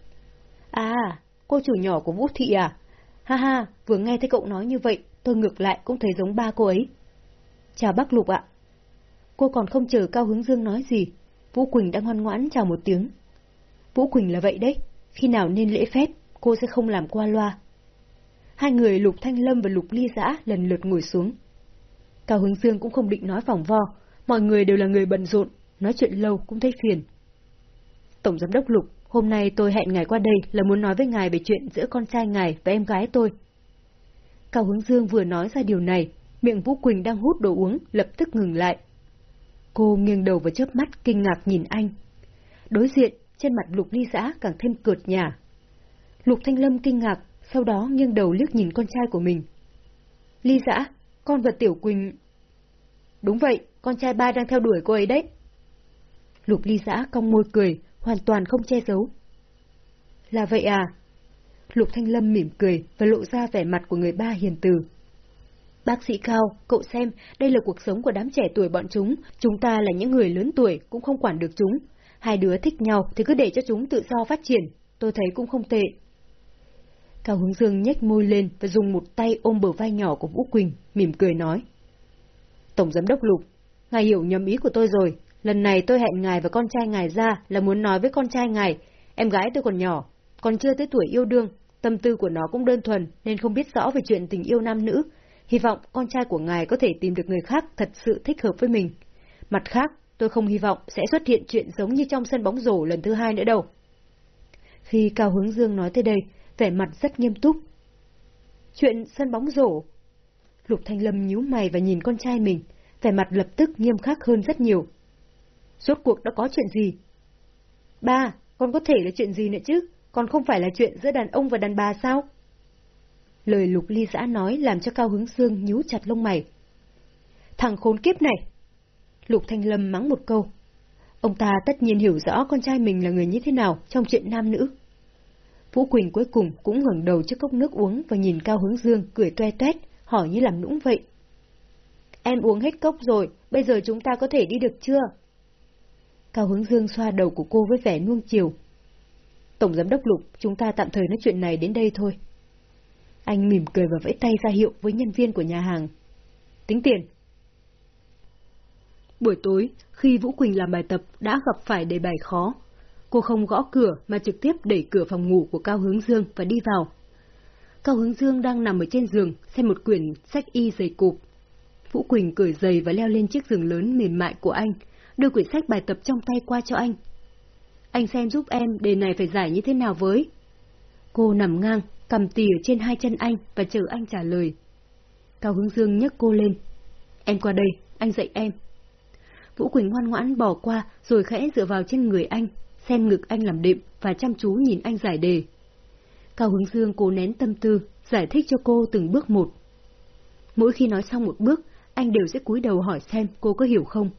À, cô chủ nhỏ của Vũ Thị à? Ha ha, vừa nghe thấy cậu nói như vậy, tôi ngược lại cũng thấy giống ba cô ấy. Chào bác Lục ạ. Cô còn không chờ Cao Hướng Dương nói gì, Vũ Quỳnh đã ngoan ngoãn chào một tiếng. Vũ Quỳnh là vậy đấy, khi nào nên lễ phép, cô sẽ không làm qua loa. Hai người Lục Thanh Lâm và Lục Ly Giã lần lượt ngồi xuống. Cao Hướng Dương cũng không định nói vòng vo, mọi người đều là người bận rộn, nói chuyện lâu cũng thấy phiền. Tổng Giám đốc Lục, hôm nay tôi hẹn ngài qua đây là muốn nói với ngài về chuyện giữa con trai ngài và em gái tôi. Cao Hướng Dương vừa nói ra điều này, miệng Vũ Quỳnh đang hút đồ uống lập tức ngừng lại. Cô nghiêng đầu và chớp mắt kinh ngạc nhìn anh. Đối diện, trên mặt Lục Ly Giã càng thêm cợt nhả. Lục Thanh Lâm kinh ngạc, sau đó nghiêng đầu liếc nhìn con trai của mình. Ly Giã, con và Tiểu Quỳnh... Đúng vậy, con trai ba đang theo đuổi cô ấy đấy. Lục Ly Giã cong môi cười, hoàn toàn không che giấu. Là vậy à? Lục Thanh Lâm mỉm cười và lộ ra vẻ mặt của người ba hiền từ. Bác sĩ Cao, cậu xem, đây là cuộc sống của đám trẻ tuổi bọn chúng, chúng ta là những người lớn tuổi cũng không quản được chúng. Hai đứa thích nhau thì cứ để cho chúng tự do phát triển, tôi thấy cũng không tệ. Cao Hướng Dương nhếch môi lên và dùng một tay ôm bờ vai nhỏ của Vũ Quỳnh, mỉm cười nói. Tổng Giám đốc Lục, ngài hiểu nhầm ý của tôi rồi, lần này tôi hẹn ngài và con trai ngài ra là muốn nói với con trai ngài, em gái tôi còn nhỏ, còn chưa tới tuổi yêu đương, tâm tư của nó cũng đơn thuần nên không biết rõ về chuyện tình yêu nam nữ, hy vọng con trai của ngài có thể tìm được người khác thật sự thích hợp với mình. Mặt khác, tôi không hy vọng sẽ xuất hiện chuyện giống như trong sân bóng rổ lần thứ hai nữa đâu. Khi Cao Hướng Dương nói tới đây, vẻ mặt rất nghiêm túc. Chuyện sân bóng rổ? Lục Thanh Lâm nhíu mày và nhìn con trai mình, vẻ mặt lập tức nghiêm khắc hơn rất nhiều. Rốt cuộc đã có chuyện gì? Ba, còn có thể là chuyện gì nữa chứ? Còn không phải là chuyện giữa đàn ông và đàn bà sao? Lời lục ly giã nói làm cho Cao Hướng Dương nhíu chặt lông mày. Thằng khốn kiếp này! Lục Thanh Lâm mắng một câu. Ông ta tất nhiên hiểu rõ con trai mình là người như thế nào trong chuyện nam nữ. Vũ Quỳnh cuối cùng cũng ngẩng đầu trước cốc nước uống và nhìn Cao Hướng Dương cười toe toét, hỏi như làm nũng vậy. Em uống hết cốc rồi, bây giờ chúng ta có thể đi được chưa? Cao Hướng Dương xoa đầu của cô với vẻ nuông chiều. Tổng Giám đốc Lục, chúng ta tạm thời nói chuyện này đến đây thôi. Anh mỉm cười và vẫy tay ra hiệu với nhân viên của nhà hàng. Tính tiền. Buổi tối, khi Vũ Quỳnh làm bài tập đã gặp phải đề bài khó. Cô không gõ cửa mà trực tiếp đẩy cửa phòng ngủ của Cao Hướng Dương và đi vào. Cao Hướng Dương đang nằm ở trên giường xem một quyển sách y dày cụp. Vũ Quỳnh cởi giày và leo lên chiếc giường lớn mềm mại của anh, đưa quyển sách bài tập trong tay qua cho anh. Anh xem giúp em đề này phải giải như thế nào với? Cô nằm ngang, cầm tì ở trên hai chân anh và chờ anh trả lời. Cao Hướng Dương nhấc cô lên. Em qua đây, anh dạy em. Vũ Quỳnh ngoan ngoãn bỏ qua rồi khẽ dựa vào trên người anh, xem ngực anh làm đệm và chăm chú nhìn anh giải đề. Cao Hướng Dương cố nén tâm tư, giải thích cho cô từng bước một. Mỗi khi nói xong một bước, anh đều sẽ cúi đầu hỏi xem cô có hiểu không.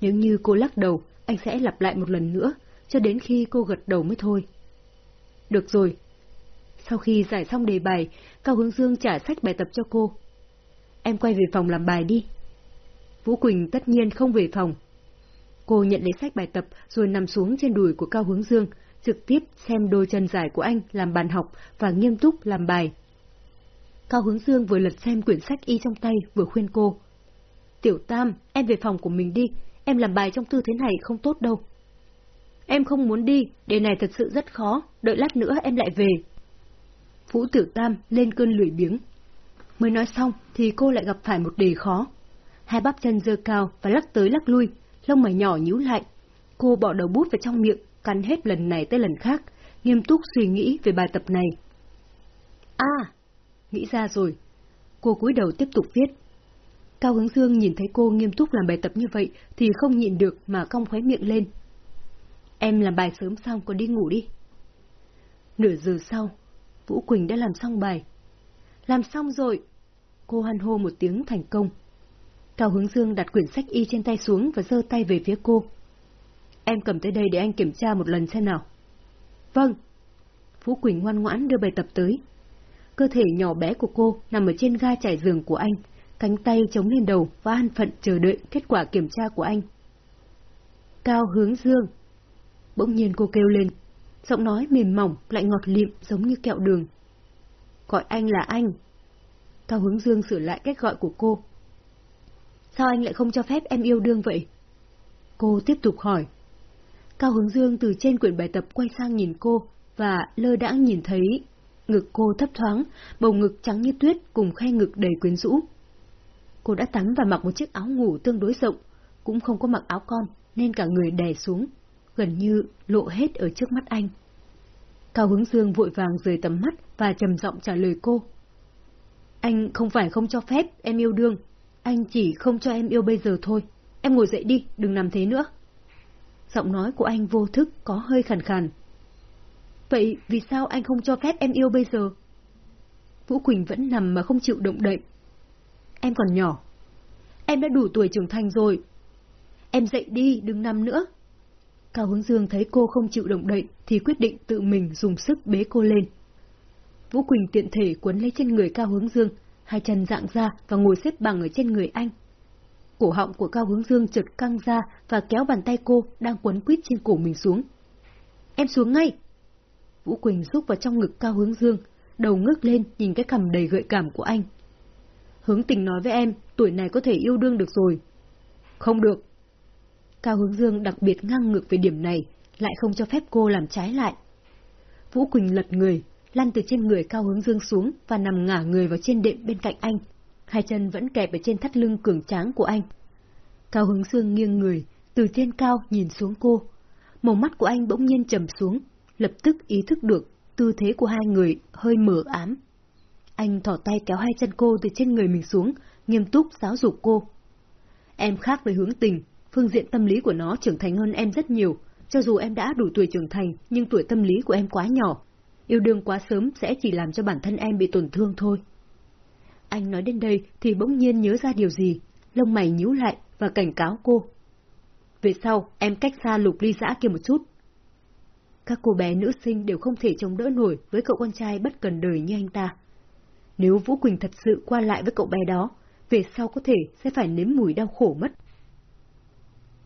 Nếu như cô lắc đầu, anh sẽ lặp lại một lần nữa, cho đến khi cô gật đầu mới thôi. Được rồi. Sau khi giải xong đề bài, Cao Hướng Dương trả sách bài tập cho cô. Em quay về phòng làm bài đi. Vũ Quỳnh tất nhiên không về phòng. Cô nhận lấy sách bài tập rồi nằm xuống trên đùi của Cao Hướng Dương, trực tiếp xem đôi chân dài của anh làm bàn học và nghiêm túc làm bài. Cao Hướng Dương vừa lật xem quyển sách y trong tay vừa khuyên cô. Tiểu Tam, em về phòng của mình đi, em làm bài trong tư thế này không tốt đâu. Em không muốn đi, đề này thật sự rất khó, đợi lát nữa em lại về. Vũ Tiểu Tam lên cơn lười biếng. Mới nói xong thì cô lại gặp phải một đề khó. Hai bắp chân dơ cao và lắc tới lắc lui, lông mày nhỏ nhíu lại. Cô bỏ đầu bút vào trong miệng, cắn hết lần này tới lần khác, nghiêm túc suy nghĩ về bài tập này. À, nghĩ ra rồi. Cô cúi đầu tiếp tục viết. Cao Hướng Dương nhìn thấy cô nghiêm túc làm bài tập như vậy thì không nhịn được mà cong khóe miệng lên. Em làm bài sớm xong còn đi ngủ đi. Nửa giờ sau, Vũ Quỳnh đã làm xong bài. Làm xong rồi. Cô hoan hô một tiếng thành công. Cao Hướng Dương đặt quyển sách y trên tay xuống và giơ tay về phía cô. Em cầm tới đây để anh kiểm tra một lần xem nào. Vâng. Vũ Quỳnh ngoan ngoãn đưa bài tập tới. Cơ thể nhỏ bé của cô nằm ở trên ga trải giường của anh, cánh tay chống lên đầu và an phận chờ đợi kết quả kiểm tra của anh. Cao Hướng Dương. Bỗng nhiên cô kêu lên, giọng nói mềm mỏng lại ngọt lịm giống như kẹo đường. Gọi anh là anh. Cao Hướng Dương sửa lại cách gọi của cô. Sao anh lại không cho phép em yêu đương vậy? Cô tiếp tục hỏi. Cao Hướng Dương từ trên quyển bài tập quay sang nhìn cô và lơ đãng nhìn thấy ngực cô thấp thoáng, bầu ngực trắng như tuyết cùng khe ngực đầy quyến rũ. Cô đã tắm và mặc một chiếc áo ngủ tương đối rộng, cũng không có mặc áo con nên cả người đè xuống, gần như lộ hết ở trước mắt anh. Cao Hướng Dương vội vàng rời tầm mắt và trầm giọng trả lời cô. Anh không phải không cho phép em yêu đương, anh chỉ không cho em yêu bây giờ thôi. Em ngồi dậy đi, đừng nằm thế nữa. Giọng nói của anh vô thức có hơi khàn khàn. Vậy vì sao anh không cho phép em yêu bây giờ? Vũ Quỳnh vẫn nằm mà không chịu động đậy. Em còn nhỏ. Em đã đủ tuổi trưởng thành rồi. Em dậy đi, đừng nằm nữa. Cao Hướng Dương thấy cô không chịu động đậy thì quyết định tự mình dùng sức bế cô lên. Vũ Quỳnh tiện thể quấn lấy trên người Cao Hướng Dương, hai chân dạng ra và ngồi xếp bằng ở trên người anh. Cổ họng của Cao Hướng Dương chợt căng ra và kéo bàn tay cô đang quấn quýt trên cổ mình xuống. Em xuống ngay! Vũ Quỳnh rúc vào trong ngực Cao Hướng Dương, đầu ngước lên nhìn cái cằm đầy gợi cảm của anh. Hướng tình nói với em, tuổi này có thể yêu đương được rồi. Không được. Cao Hướng Dương đặc biệt ngang ngược về điểm này, lại không cho phép cô làm trái lại. Vũ Quỳnh lật người, lăn từ trên người Cao Hướng Dương xuống và nằm ngả người vào trên đệm bên cạnh anh. Hai chân vẫn kẹp ở trên thắt lưng cường tráng của anh. Cao Hướng Dương nghiêng người, từ trên cao nhìn xuống cô. Màu mắt của anh bỗng nhiên trầm xuống, lập tức ý thức được tư thế của hai người hơi mở ám. Anh thỏ tay kéo hai chân cô từ trên người mình xuống, nghiêm túc giáo dục cô. Em khác với hướng tình, phương diện tâm lý của nó trưởng thành hơn em rất nhiều. Cho dù em đã đủ tuổi trưởng thành, nhưng tuổi tâm lý của em quá nhỏ. Yêu đương quá sớm sẽ chỉ làm cho bản thân em bị tổn thương thôi. Anh nói đến đây thì bỗng nhiên nhớ ra điều gì, lông mày nhíu lại và cảnh cáo cô. Về sau, em cách xa lục ly giã kia một chút. Các cô bé nữ sinh đều không thể chống đỡ nổi với cậu con trai bất cần đời như anh ta. Nếu Vũ Quỳnh thật sự qua lại với cậu bé đó, về sau có thể sẽ phải nếm mùi đau khổ mất.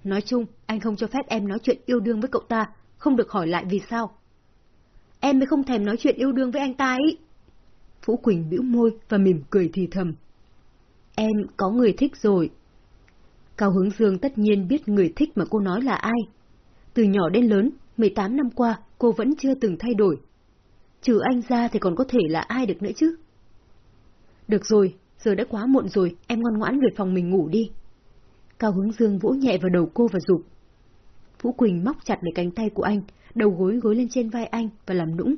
Nói chung, anh không cho phép em nói chuyện yêu đương với cậu ta, không được hỏi lại vì sao. Em mới không thèm nói chuyện yêu đương với anh ta ấy. Vũ Quỳnh bĩu môi và mỉm cười thì thầm. Em có người thích rồi. Cao Hướng Dương tất nhiên biết người thích mà cô nói là ai. Từ nhỏ đến lớn, 18 năm qua, cô vẫn chưa từng thay đổi. Trừ anh ra thì còn có thể là ai được nữa chứ? Được rồi, giờ đã quá muộn rồi, em ngoan ngoãn về phòng mình ngủ đi. Cao Hướng Dương vỗ nhẹ vào đầu cô và rụt. Vũ Quỳnh móc chặt lấy cánh tay của anh, đầu gối gối lên trên vai anh và làm nũng.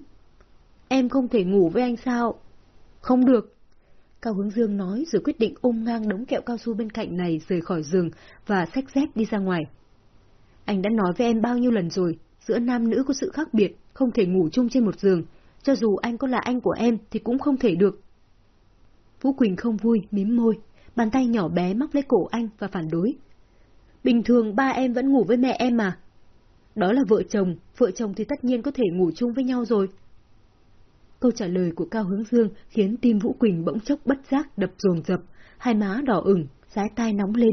Em không thể ngủ với anh sao? Không được. Cao Hướng Dương nói rồi quyết định ôm ngang đống kẹo cao su bên cạnh này rời khỏi giường và xách dép đi ra ngoài. Anh đã nói với em bao nhiêu lần rồi, giữa nam nữ có sự khác biệt, không thể ngủ chung trên một giường. Cho dù anh có là anh của em thì cũng không thể được. Vũ Quỳnh không vui, mím môi, bàn tay nhỏ bé móc lấy cổ anh và phản đối. Bình thường ba em vẫn ngủ với mẹ em mà. Đó là vợ chồng, vợ chồng thì tất nhiên có thể ngủ chung với nhau rồi. Câu trả lời của Cao Hướng Dương khiến tim Vũ Quỳnh bỗng chốc bất giác đập dồn dập, hai má đỏ ửng, rái tai nóng lên.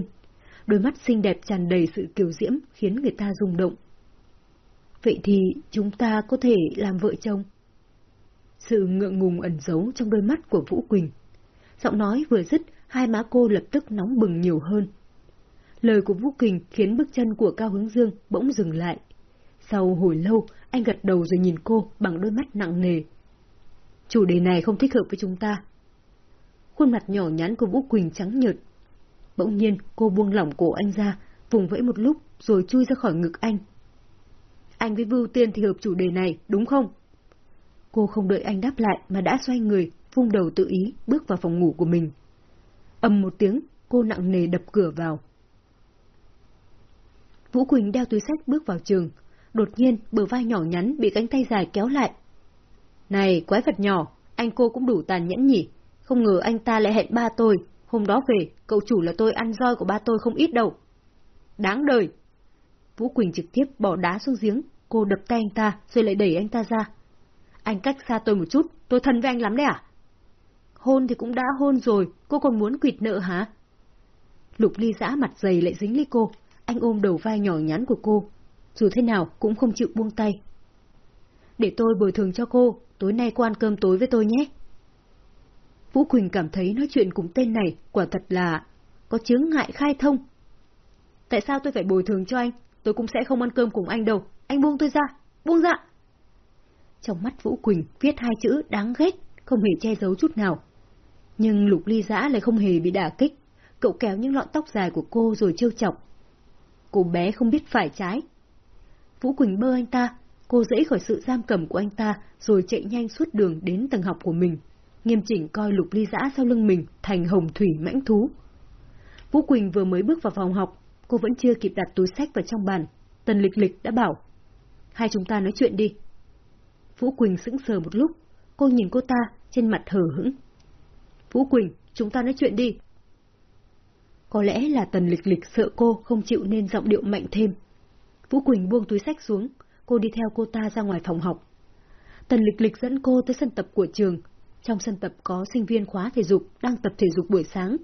Đôi mắt xinh đẹp tràn đầy sự kiều diễm khiến người ta rung động. Vậy thì chúng ta có thể làm vợ chồng? Sự ngượng ngùng ẩn giấu trong đôi mắt của Vũ Quỳnh. Giọng nói vừa dứt, hai má cô lập tức nóng bừng nhiều hơn. Lời của Vũ quỳnh khiến bước chân của Cao Hướng Dương bỗng dừng lại. Sau hồi lâu, anh gật đầu rồi nhìn cô bằng đôi mắt nặng nề. Chủ đề này không thích hợp với chúng ta. Khuôn mặt nhỏ nhắn của Vũ Quỳnh trắng nhợt. Bỗng nhiên cô buông lỏng cổ anh ra, vùng vẫy một lúc rồi chui ra khỏi ngực anh. Anh với Vưu Tiên thì hợp chủ đề này, đúng không? Cô không đợi anh đáp lại mà đã xoay người, vung đầu tự ý, bước vào phòng ngủ của mình. ầm một tiếng, cô nặng nề đập cửa vào. Vũ Quỳnh đeo túi sách bước vào trường. Đột nhiên, bờ vai nhỏ nhắn bị cánh tay dài kéo lại. Này, quái vật nhỏ, anh cô cũng đủ tàn nhẫn nhỉ. Không ngờ anh ta lại hẹn ba tôi. Hôm đó về, cậu chủ là tôi ăn roi của ba tôi không ít đâu. Đáng đời! Vũ Quỳnh trực tiếp bỏ đá xuống giếng, cô đập tay anh ta rồi lại đẩy anh ta ra. Anh cách xa tôi một chút, tôi thân với anh lắm đấy à? Hôn thì cũng đã hôn rồi, cô còn muốn quỵt nợ hả? Lục ly giã mặt dày lại dính lấy cô, anh ôm đầu vai nhỏ nhắn của cô. Dù thế nào cũng không chịu buông tay. Để tôi bồi thường cho cô, tối nay cô ăn cơm tối với tôi nhé. Vũ Quỳnh cảm thấy nói chuyện cùng tên này quả thật là có chướng ngại khai thông. Tại sao tôi phải bồi thường cho anh? Tôi cũng sẽ không ăn cơm cùng anh đâu. Anh buông tôi ra, buông ra. Trong mắt Vũ Quỳnh viết hai chữ đáng ghét, không hề che giấu chút nào. Nhưng Lục Ly Giã lại không hề bị đả kích. Cậu kéo những lọn tóc dài của cô rồi trêu chọc. Cô bé không biết phải trái. Vũ Quỳnh bơ anh ta, cô dễ khỏi sự giam cầm của anh ta rồi chạy nhanh suốt đường đến tầng học của mình. Nghiêm chỉnh coi Lục Ly Giã sau lưng mình thành hồng thủy mãnh thú. Vũ Quỳnh vừa mới bước vào phòng học, cô vẫn chưa kịp đặt túi sách vào trong bàn. Tần lịch lịch đã bảo. Hai chúng ta nói chuyện đi. Vũ Quỳnh sững sờ một lúc, cô nhìn cô ta trên mặt hờ hững. Vũ Quỳnh, chúng ta nói chuyện đi. Có lẽ là tần lịch lịch sợ cô không chịu nên giọng điệu mạnh thêm. Vũ Quỳnh buông túi sách xuống, cô đi theo cô ta ra ngoài phòng học. Tần lịch lịch dẫn cô tới sân tập của trường. Trong sân tập có sinh viên khóa thể dục đang tập thể dục buổi sáng.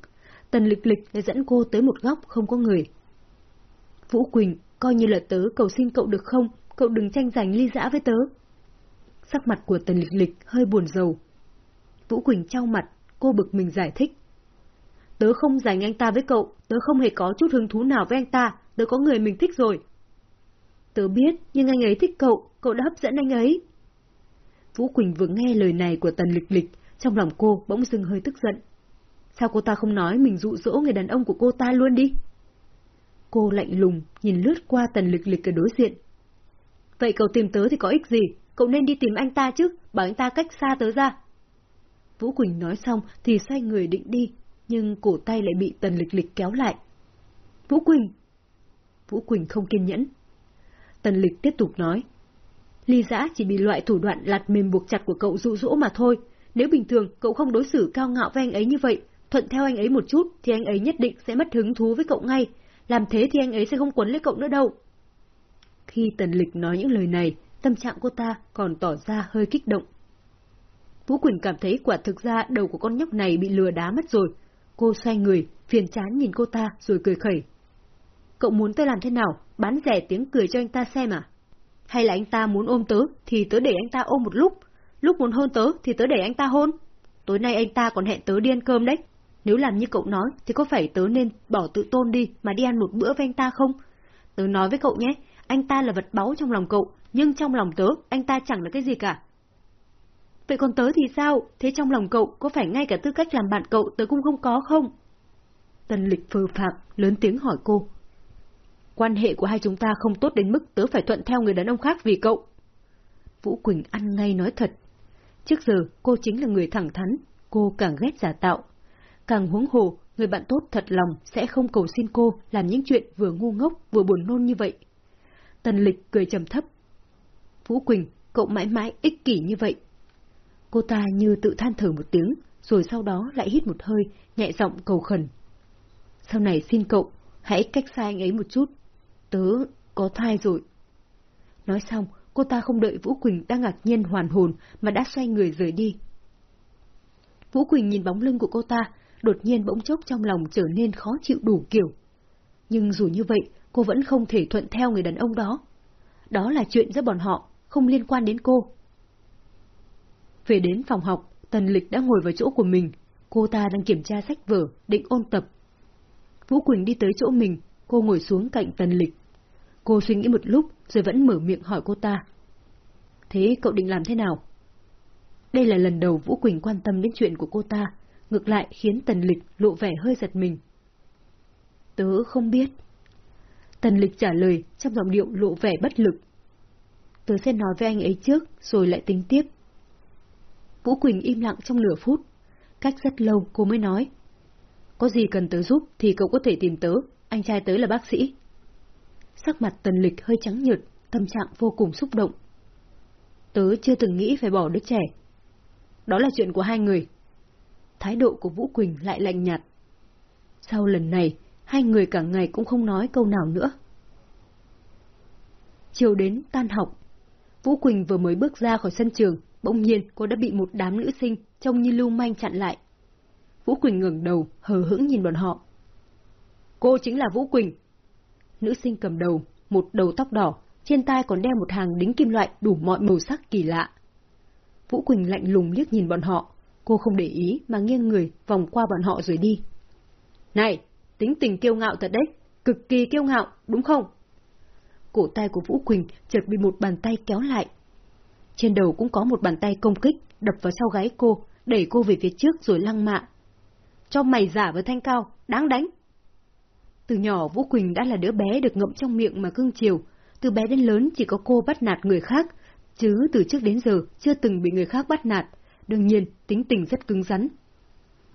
Tần lịch lịch lại dẫn cô tới một góc không có người. Vũ Quỳnh, coi như là tớ cầu xin cậu được không, cậu đừng tranh giành ly dã với tớ. Sắc mặt của tần lịch lịch hơi buồn rầu. Vũ Quỳnh trao mặt, cô bực mình giải thích. Tớ không giành anh ta với cậu, tớ không hề có chút hứng thú nào với anh ta, tớ có người mình thích rồi. Tớ biết, nhưng anh ấy thích cậu, cậu đã hấp dẫn anh ấy. Vũ Quỳnh vừa nghe lời này của Tần Lịch Lịch, trong lòng cô bỗng dưng hơi tức giận. Sao cô ta không nói mình dụ dỗ người đàn ông của cô ta luôn đi? Cô lạnh lùng, nhìn lướt qua Tần Lịch Lịch ở đối diện. Vậy cậu tìm tớ thì có ích gì? Cậu nên đi tìm anh ta chứ, bảo anh ta cách xa tớ ra. Vũ Quỳnh nói xong thì xoay người định đi, nhưng cổ tay lại bị Tần Lịch Lịch kéo lại. Vũ Quỳnh! Vũ Quỳnh không kiên nhẫn. Tần Lịch tiếp tục nói. Ly giã chỉ bị loại thủ đoạn lạt mềm buộc chặt của cậu dụ dỗ mà thôi. Nếu bình thường cậu không đối xử cao ngạo với anh ấy như vậy, thuận theo anh ấy một chút thì anh ấy nhất định sẽ mất hứng thú với cậu ngay. Làm thế thì anh ấy sẽ không quấn lấy cậu nữa đâu. Khi Tần Lịch nói những lời này, tâm trạng cô ta còn tỏ ra hơi kích động. Vũ Quỳnh cảm thấy quả thực ra đầu của con nhóc này bị lừa đá mất rồi, Cô xoay người, phiền chán nhìn cô ta rồi cười khẩy. Cậu muốn tôi làm thế nào? Bán rẻ tiếng cười cho anh ta xem à? Hay là anh ta muốn ôm tớ thì tớ để anh ta ôm một lúc, lúc muốn hôn tớ thì tớ để anh ta hôn. Tối nay anh ta còn hẹn tớ đi ăn cơm đấy. Nếu làm như cậu nói thì có phải tớ nên bỏ tự tôn đi mà đi ăn một bữa với anh ta không? Tớ nói với cậu nhé, anh ta là vật báu trong lòng cậu, nhưng trong lòng tớ, anh ta chẳng là cái gì cả. Vậy còn tớ thì sao? Thế trong lòng cậu có phải ngay cả tư cách làm bạn cậu tớ cũng không có không? Tần lịch phờ phạc, lớn tiếng hỏi cô. Quan hệ của hai chúng ta không tốt đến mức tớ phải thuận theo người đàn ông khác vì cậu. Vũ Quỳnh ăn ngay nói thật. Trước giờ cô chính là người thẳng thắn, cô càng ghét giả tạo. Càng huống hồ, người bạn tốt thật lòng sẽ không cầu xin cô làm những chuyện vừa ngu ngốc vừa buồn nôn như vậy. Tần lịch cười trầm thấp. Vũ Quỳnh, cậu mãi mãi ích kỷ như vậy, Cô ta như tự than thở một tiếng, rồi sau đó lại hít một hơi, nhẹ giọng cầu khẩn. Sau này xin cậu, hãy cách xa anh ấy một chút. Tớ có thai rồi. Nói xong, cô ta không đợi Vũ Quỳnh đang ngạc nhiên hoàn hồn mà đã xoay người rời đi. Vũ Quỳnh nhìn bóng lưng của cô ta, đột nhiên bỗng chốc trong lòng trở nên khó chịu đủ kiểu. Nhưng dù như vậy, cô vẫn không thể thuận theo người đàn ông đó. Đó là chuyện giữa bọn họ, không liên quan đến cô. Về đến phòng học, Tần Lịch đã ngồi vào chỗ của mình. Cô ta đang kiểm tra sách vở, định ôn tập. Vũ Quỳnh đi tới chỗ mình, cô ngồi xuống cạnh Tần Lịch. Cô suy nghĩ một lúc rồi vẫn mở miệng hỏi cô ta. Thế cậu định làm thế nào? Đây là lần đầu Vũ Quỳnh quan tâm đến chuyện của cô ta, ngược lại khiến Tần Lịch lộ vẻ hơi giật mình. Tớ không biết. Tần Lịch trả lời trong giọng điệu lộ vẻ bất lực. Tớ sẽ nói với anh ấy trước, rồi lại tính tiếp. Vũ Quỳnh im lặng trong nửa phút. Cách rất lâu cô mới nói. Có gì cần tớ giúp thì cậu có thể tìm tớ, anh trai tớ là bác sĩ. Sắc mặt Tần Lịch hơi trắng nhợt, tâm trạng vô cùng xúc động. Tớ chưa từng nghĩ phải bỏ đứa trẻ. Đó là chuyện của hai người. Thái độ của Vũ Quỳnh lại lạnh nhạt. Sau lần này, hai người cả ngày cũng không nói câu nào nữa. Chiều đến tan học, Vũ Quỳnh vừa mới bước ra khỏi sân trường, bỗng nhiên cô đã bị một đám nữ sinh trông như lưu manh chặn lại. Vũ Quỳnh ngẩng đầu, hờ hững nhìn bọn họ. Cô chính là Vũ Quỳnh. Nữ sinh cầm đầu, một đầu tóc đỏ, trên tai còn đeo một hàng đính kim loại đủ mọi màu sắc kỳ lạ. Vũ Quỳnh lạnh lùng liếc nhìn bọn họ, cô không để ý mà nghiêng người vòng qua bọn họ rồi đi. Này, tính tình kiêu ngạo thật đấy, cực kỳ kiêu ngạo, đúng không? Cổ tay của Vũ Quỳnh chợt bị một bàn tay kéo lại. Trên đầu cũng có một bàn tay công kích, đập vào sau gáy cô, đẩy cô về phía trước rồi lăng mạ. Cho mày giả với thanh cao, đáng đánh. Từ nhỏ Vũ Quỳnh đã là đứa bé được ngậm trong miệng mà cưng chiều, từ bé đến lớn chỉ có cô bắt nạt người khác, chứ từ trước đến giờ chưa từng bị người khác bắt nạt, đương nhiên tính tình rất cứng rắn.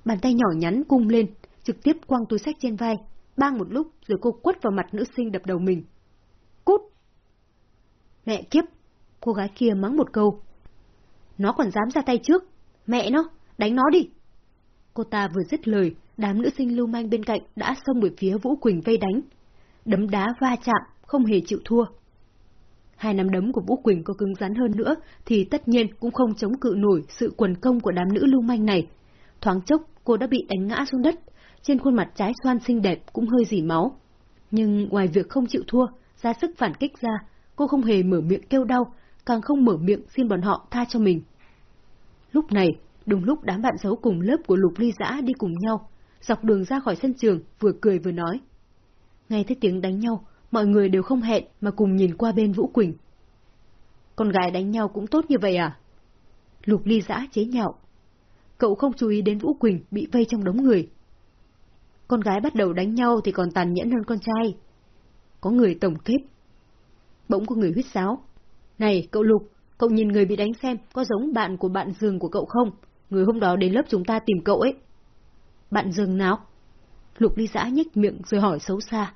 Bàn tay nhỏ nhắn cung lên, trực tiếp quăng túi sách trên vai, bang một lúc rồi cô quất vào mặt nữ sinh đập đầu mình. Cút! Mẹ kiếp! Cô gái kia mắng một câu. Nó còn dám ra tay trước. Mẹ nó, đánh nó đi! Cô ta vừa dứt lời, đám nữ sinh lưu manh bên cạnh đã xông về phía Vũ Quỳnh vây đánh. Đấm đá va chạm, không hề chịu thua. Hai nắm đấm của Vũ Quỳnh có cứng rắn hơn nữa thì tất nhiên cũng không chống cự nổi sự quần công của đám nữ lưu manh này. Thoáng chốc, cô đã bị đánh ngã xuống đất, trên khuôn mặt trái xoan xinh đẹp cũng hơi dỉ máu. Nhưng ngoài việc không chịu thua, ra sức phản kích ra, cô không hề mở miệng kêu đau, càng không mở miệng xin bọn họ tha cho mình. Lúc này, đúng lúc đám bạn xấu cùng lớp của Lục Ly Giã đi cùng nhau, dọc đường ra khỏi sân trường vừa cười vừa nói. Nghe thấy tiếng đánh nhau, mọi người đều không hẹn mà cùng nhìn qua bên Vũ Quỳnh. Con gái đánh nhau cũng tốt như vậy à? Lục Ly Giã chế nhạo. Cậu không chú ý đến Vũ Quỳnh bị vây trong đống người. Con gái bắt đầu đánh nhau thì còn tàn nhẫn hơn con trai. Có người tổng kết. Bỗng có người huyết sáo. Này, cậu Lục, cậu nhìn người bị đánh xem có giống bạn của bạn giường của cậu không? Người hôm đó đến lớp chúng ta tìm cậu ấy. Bạn dừng nào? Lục ly giã nhếch miệng rồi hỏi xấu xa.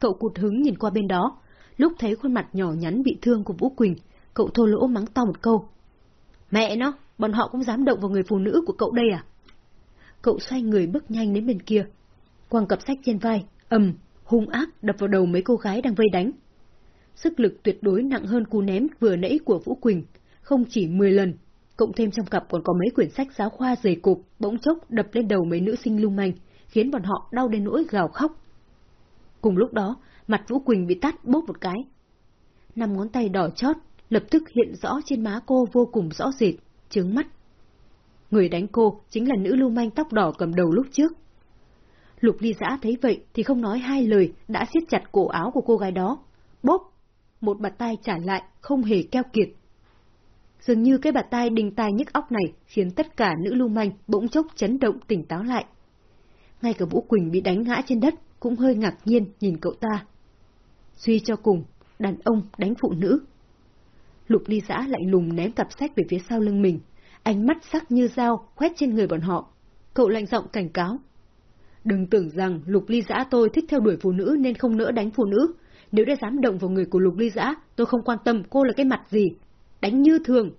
Cậu cụt hứng nhìn qua bên đó, lúc thấy khuôn mặt nhỏ nhắn bị thương của Vũ Quỳnh, cậu thô lỗ mắng to một câu. Mẹ nó, bọn họ cũng dám động vào người phụ nữ của cậu đây à? Cậu xoay người bước nhanh đến bên kia. Quăng cặp sách trên vai, ầm, hung ác đập vào đầu mấy cô gái đang vây đánh. Sức lực tuyệt đối nặng hơn cú ném vừa nãy của Vũ Quỳnh, không chỉ 10 lần, cộng thêm trong cặp còn có mấy quyển sách giáo khoa dày cộp, bỗng chốc đập lên đầu mấy nữ sinh lung manh, khiến bọn họ đau đến nỗi gào khóc. Cùng lúc đó, mặt Vũ Quỳnh bị tát bốp một cái. Năm ngón tay đỏ chót, lập tức hiện rõ trên má cô vô cùng rõ rệt, trướng mắt. Người đánh cô chính là nữ lưu manh tóc đỏ cầm đầu lúc trước. Lục ly giã thấy vậy thì không nói hai lời, đã siết chặt cổ áo của cô gái đó. Bốp! Một bạt tay trả lại, không hề keo kiệt. Dường như cái bạt tay đình tai nhức óc này khiến tất cả nữ lưu manh bỗng chốc chấn động tỉnh táo lại. Ngay cả Vũ Quỳnh bị đánh ngã trên đất cũng hơi ngạc nhiên nhìn cậu ta. Suy cho cùng, đàn ông đánh phụ nữ. Lục ly giã lạnh lùng ném cặp sách về phía sau lưng mình, ánh mắt sắc như dao khoét trên người bọn họ. Cậu lạnh giọng cảnh cáo. Đừng tưởng rằng lục ly giã tôi thích theo đuổi phụ nữ nên không nỡ đánh phụ nữ. Nếu đã dám động vào người của lục ly giã, tôi không quan tâm cô là cái mặt gì. Đánh như thường.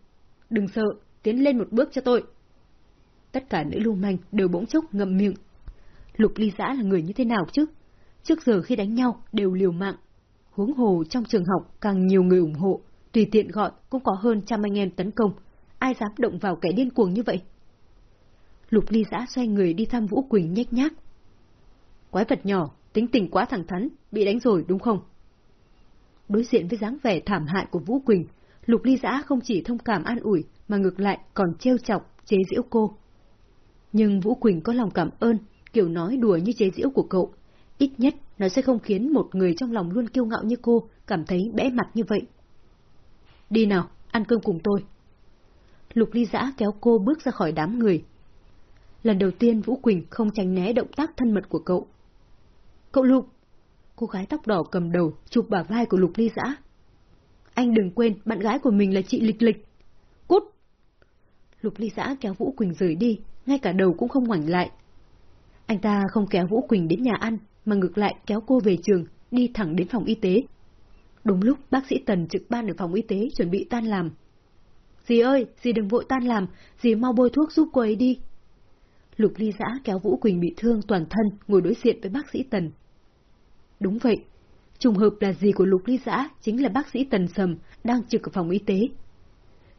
Đừng sợ, tiến lên một bước cho tôi. Tất cả nữ lưu manh đều bỗng chốc ngậm miệng. Lục ly giã là người như thế nào chứ? Trước giờ khi đánh nhau đều liều mạng. Huống hồ trong trường học càng nhiều người ủng hộ, tùy tiện gọi cũng có hơn trăm anh em tấn công. Ai dám động vào kẻ điên cuồng như vậy? Lục ly giã xoay người đi thăm Vũ Quỳnh nhếch nhác. Quái vật nhỏ, tính tình quá thẳng thắn, bị đánh rồi đúng không? Đối diện với dáng vẻ thảm hại của Vũ Quỳnh, Lục Ly Giã không chỉ thông cảm an ủi mà ngược lại còn trêu chọc, chế giễu cô. Nhưng Vũ Quỳnh có lòng cảm ơn, kiểu nói đùa như chế giễu của cậu, ít nhất nó sẽ không khiến một người trong lòng luôn kiêu ngạo như cô cảm thấy bẽ mặt như vậy. Đi nào, ăn cơm cùng tôi. Lục ly giã kéo cô bước ra khỏi đám người. Lần đầu tiên Vũ Quỳnh không tránh né động tác thân mật của cậu. Cậu Lục! Cô gái tóc đỏ cầm đầu chụp bả vai của Lục ly giã. Anh đừng quên, bạn gái của mình là chị Lịch Lịch. Cút! Lục ly giã kéo Vũ Quỳnh rời đi, ngay cả đầu cũng không ngoảnh lại. Anh ta không kéo Vũ Quỳnh đến nhà ăn, mà ngược lại kéo cô về trường, đi thẳng đến phòng y tế. Đúng lúc bác sĩ Tần trực ban ở phòng y tế chuẩn bị tan làm. Dì ơi, dì đừng vội tan làm, dì mau bôi thuốc giúp cô ấy đi. Lục ly giã kéo Vũ Quỳnh bị thương toàn thân ngồi đối diện với bác sĩ Tần. Đúng vậy, trùng hợp là gì của Lục ly giã chính là bác sĩ Tần Sầm đang trực ở phòng y tế.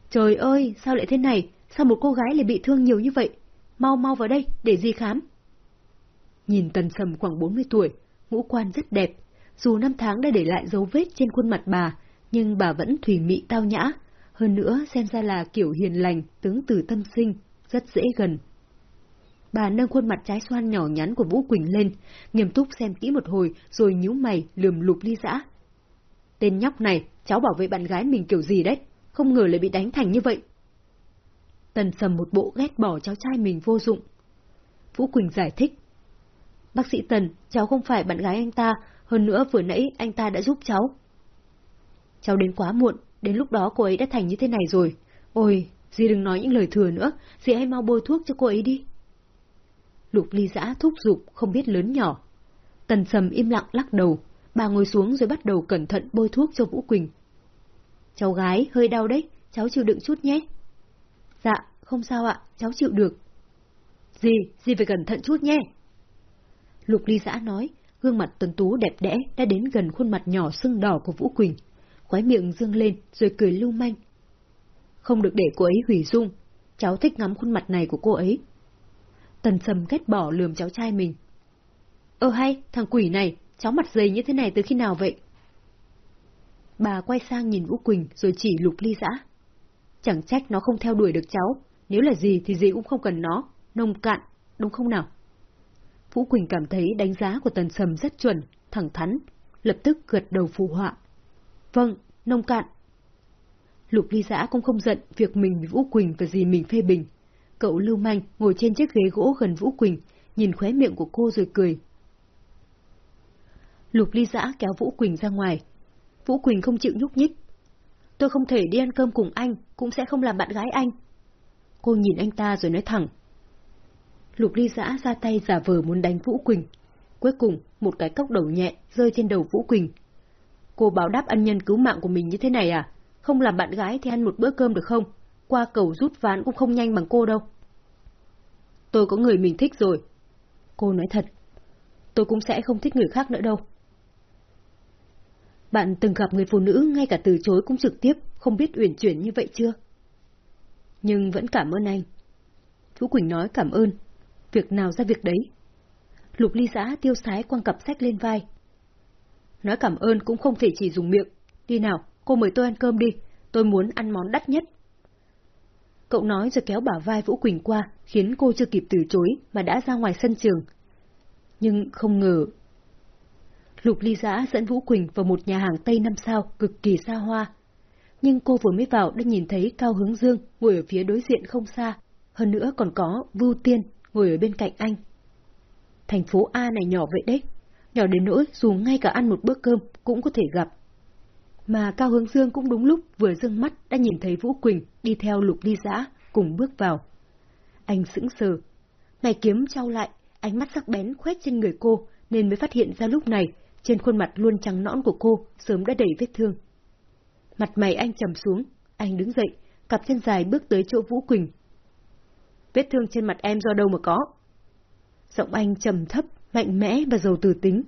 Trời ơi, sao lại thế này? Sao một cô gái lại bị thương nhiều như vậy? Mau mau vào đây, để gì khám. Nhìn Tần Sầm khoảng 40 tuổi, ngũ quan rất đẹp, dù năm tháng đã để lại dấu vết trên khuôn mặt bà, nhưng bà vẫn thủy mị tao nhã, hơn nữa xem ra là kiểu hiền lành, tướng từ tâm sinh, rất dễ gần. Bà nâng khuôn mặt trái xoan nhỏ nhắn của Vũ Quỳnh lên, nghiêm túc xem kỹ một hồi rồi nhíu mày lườm lục ly dã. Tên nhóc này, cháu bảo vệ bạn gái mình kiểu gì đấy, không ngờ lại bị đánh thành như vậy. Tần sầm một bộ ghét bỏ cháu trai mình vô dụng. Vũ Quỳnh giải thích. Bác sĩ Tần, cháu không phải bạn gái anh ta, hơn nữa vừa nãy anh ta đã giúp cháu. Cháu đến quá muộn, đến lúc đó cô ấy đã thành như thế này rồi. Ôi, dì đừng nói những lời thừa nữa, dì hãy mau bôi thuốc cho cô ấy đi. Lục ly giã thúc giục, không biết lớn nhỏ. Tần sầm im lặng lắc đầu, bà ngồi xuống rồi bắt đầu cẩn thận bôi thuốc cho Vũ Quỳnh. Cháu gái, hơi đau đấy, cháu chịu đựng chút nhé. Dạ, không sao ạ, cháu chịu được. Dì, dì phải cẩn thận chút nhé. Lục ly giã nói, gương mặt tuấn tú đẹp đẽ đã đến gần khuôn mặt nhỏ sưng đỏ của Vũ Quỳnh, Khói miệng dương lên rồi cười lưu manh. Không được để cô ấy hủy dung, cháu thích ngắm khuôn mặt này của cô ấy. Tần sầm ghét bỏ lườm cháu trai mình. Ơ hay, thằng quỷ này, cháu mặt dày như thế này từ khi nào vậy? Bà quay sang nhìn Vũ Quỳnh rồi chỉ lục ly dã. Chẳng trách nó không theo đuổi được cháu, nếu là gì thì gì cũng không cần nó, nông cạn, đúng không nào? Vũ Quỳnh cảm thấy đánh giá của Tần Sầm rất chuẩn, thẳng thắn, lập tức gật đầu phù họa. Vâng, nông cạn. Lục ly giã cũng không giận việc mình với Vũ Quỳnh và gì mình phê bình. Cậu lưu manh ngồi trên chiếc ghế gỗ gần Vũ Quỳnh, nhìn khóe miệng của cô rồi cười. Lục ly giã kéo Vũ Quỳnh ra ngoài. Vũ Quỳnh không chịu nhúc nhích. Tôi không thể đi ăn cơm cùng anh, cũng sẽ không làm bạn gái anh. Cô nhìn anh ta rồi nói thẳng. Lục ly giã ra tay giả vờ muốn đánh Vũ Quỳnh. Cuối cùng, một cái cốc đầu nhẹ rơi trên đầu Vũ Quỳnh. Cô báo đáp ân nhân cứu mạng của mình như thế này à? Không làm bạn gái thì ăn một bữa cơm được không? Qua cầu rút ván cũng không nhanh bằng cô đâu. Tôi có người mình thích rồi. Cô nói thật. Tôi cũng sẽ không thích người khác nữa đâu. Bạn từng gặp người phụ nữ ngay cả từ chối cũng trực tiếp, không biết uyển chuyển như vậy chưa? Nhưng vẫn cảm ơn anh. Vũ Quỳnh nói cảm ơn, việc nào ra việc đấy. Lục ly giã tiêu sái quăng cặp sách lên vai. Nói cảm ơn cũng không thể chỉ dùng miệng. Đi nào, cô mời tôi ăn cơm đi, tôi muốn ăn món đắt nhất. Cậu nói rồi kéo bả vai Vũ Quỳnh qua, khiến cô chưa kịp từ chối mà đã ra ngoài sân trường. Nhưng không ngờ... Lục ly giã dẫn Vũ Quỳnh vào một nhà hàng Tây năm sao cực kỳ xa hoa. Nhưng cô vừa mới vào đã nhìn thấy Cao Hướng Dương ngồi ở phía đối diện không xa, hơn nữa còn có Vưu Tiên ngồi ở bên cạnh anh. Thành phố A này nhỏ vậy đấy, nhỏ đến nỗi dù ngay cả ăn một bữa cơm cũng có thể gặp. Mà Cao Hướng Dương cũng đúng lúc vừa dưng mắt đã nhìn thấy Vũ Quỳnh đi theo lục ly giã cùng bước vào. Anh sững sờ. Mày kiếm trao lại, ánh mắt sắc bén khoét trên người cô nên mới phát hiện ra lúc này trên khuôn mặt luôn trắng nõn của cô sớm đã đầy vết thương. Mặt mày anh trầm xuống, anh đứng dậy, cặp chân dài bước tới chỗ Vũ Quỳnh vết thương trên mặt em do đâu mà có. Giọng anh trầm thấp, mạnh mẽ và giàu từ tính.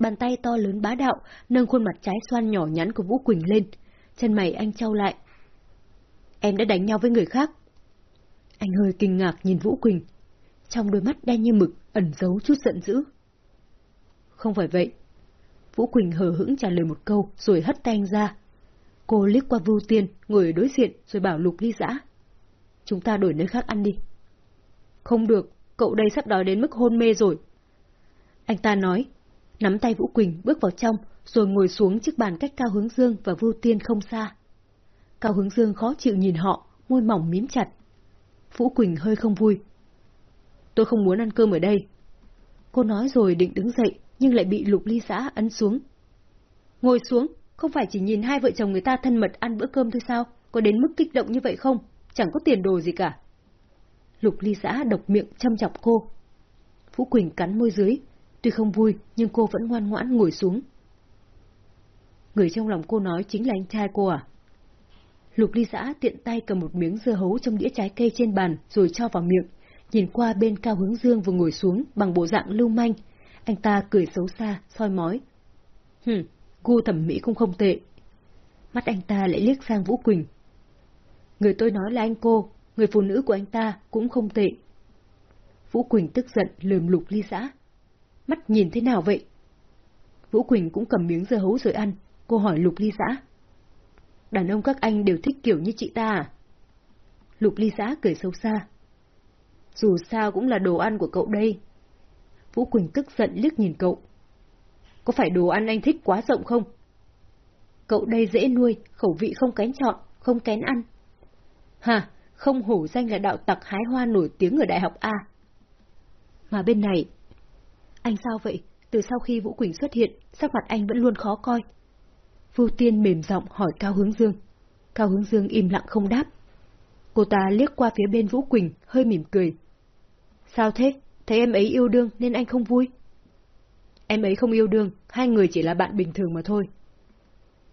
Bàn tay to lớn bá đạo nâng khuôn mặt trái xoan nhỏ nhắn của Vũ Quỳnh lên, chân mày anh trao lại. Em đã đánh nhau với người khác. Anh hơi kinh ngạc nhìn Vũ Quỳnh, trong đôi mắt đen như mực ẩn giấu chút giận dữ. Không phải vậy. Vũ Quỳnh hờ hững trả lời một câu rồi hất tay anh ra. Cô liếc qua Vưu Tiên, ngồi ở đối diện rồi bảo Lục ly dã chúng ta đổi nơi khác ăn đi. Không được, cậu đây sắp đói đến mức hôn mê rồi. Anh ta nói, nắm tay Vũ Quỳnh bước vào trong, rồi ngồi xuống chiếc bàn cách Cao Hướng Dương và Vưu Tiên không xa. Cao Hướng Dương khó chịu nhìn họ, môi mỏng mím chặt. Vũ Quỳnh hơi không vui. Tôi không muốn ăn cơm ở đây. Cô nói rồi định đứng dậy, nhưng lại bị lục ly xã ấn xuống. Ngồi xuống, không phải chỉ nhìn hai vợ chồng người ta thân mật ăn bữa cơm thôi sao? Có đến mức kích động như vậy không? Chẳng có tiền đồ gì cả. Lục ly xã độc miệng chăm chọc cô. Vũ Quỳnh cắn môi dưới, tuy không vui nhưng cô vẫn ngoan ngoãn ngồi xuống. Người trong lòng cô nói chính là anh trai cô à? Lục ly xã tiện tay cầm một miếng dưa hấu trong đĩa trái cây trên bàn rồi cho vào miệng, nhìn qua bên cao hướng dương vừa ngồi xuống bằng bộ dạng lưu manh. Anh ta cười xấu xa, soi mói. Hừm, gu thẩm mỹ cũng không tệ. Mắt anh ta lại liếc sang Vũ Quỳnh. Người tôi nói là anh cô, người phụ nữ của anh ta cũng không tệ. Vũ Quỳnh tức giận lườm lục ly xã. Mắt nhìn thế nào vậy? Vũ Quỳnh cũng cầm miếng dưa hấu rồi ăn, cô hỏi lục ly Giã. Đàn ông các anh đều thích kiểu như chị ta à? Lục ly Giã cười sâu xa. Dù sao cũng là đồ ăn của cậu đây. Vũ Quỳnh tức giận liếc nhìn cậu. Có phải đồ ăn anh thích quá rộng không? Cậu đây dễ nuôi, khẩu vị không kén chọn, không kén ăn. Hà, không hổ danh là đạo tặc hái hoa nổi tiếng ở Đại học A. Mà bên này... Anh sao vậy? Từ sau khi Vũ Quỳnh xuất hiện, sắc mặt anh vẫn luôn khó coi. Vu Tiên mềm giọng hỏi Cao Hướng Dương. Cao Hướng Dương im lặng không đáp. Cô ta liếc qua phía bên Vũ Quỳnh, hơi mỉm cười. Sao thế? Thấy em ấy yêu đương nên anh không vui? Em ấy không yêu đương, hai người chỉ là bạn bình thường mà thôi.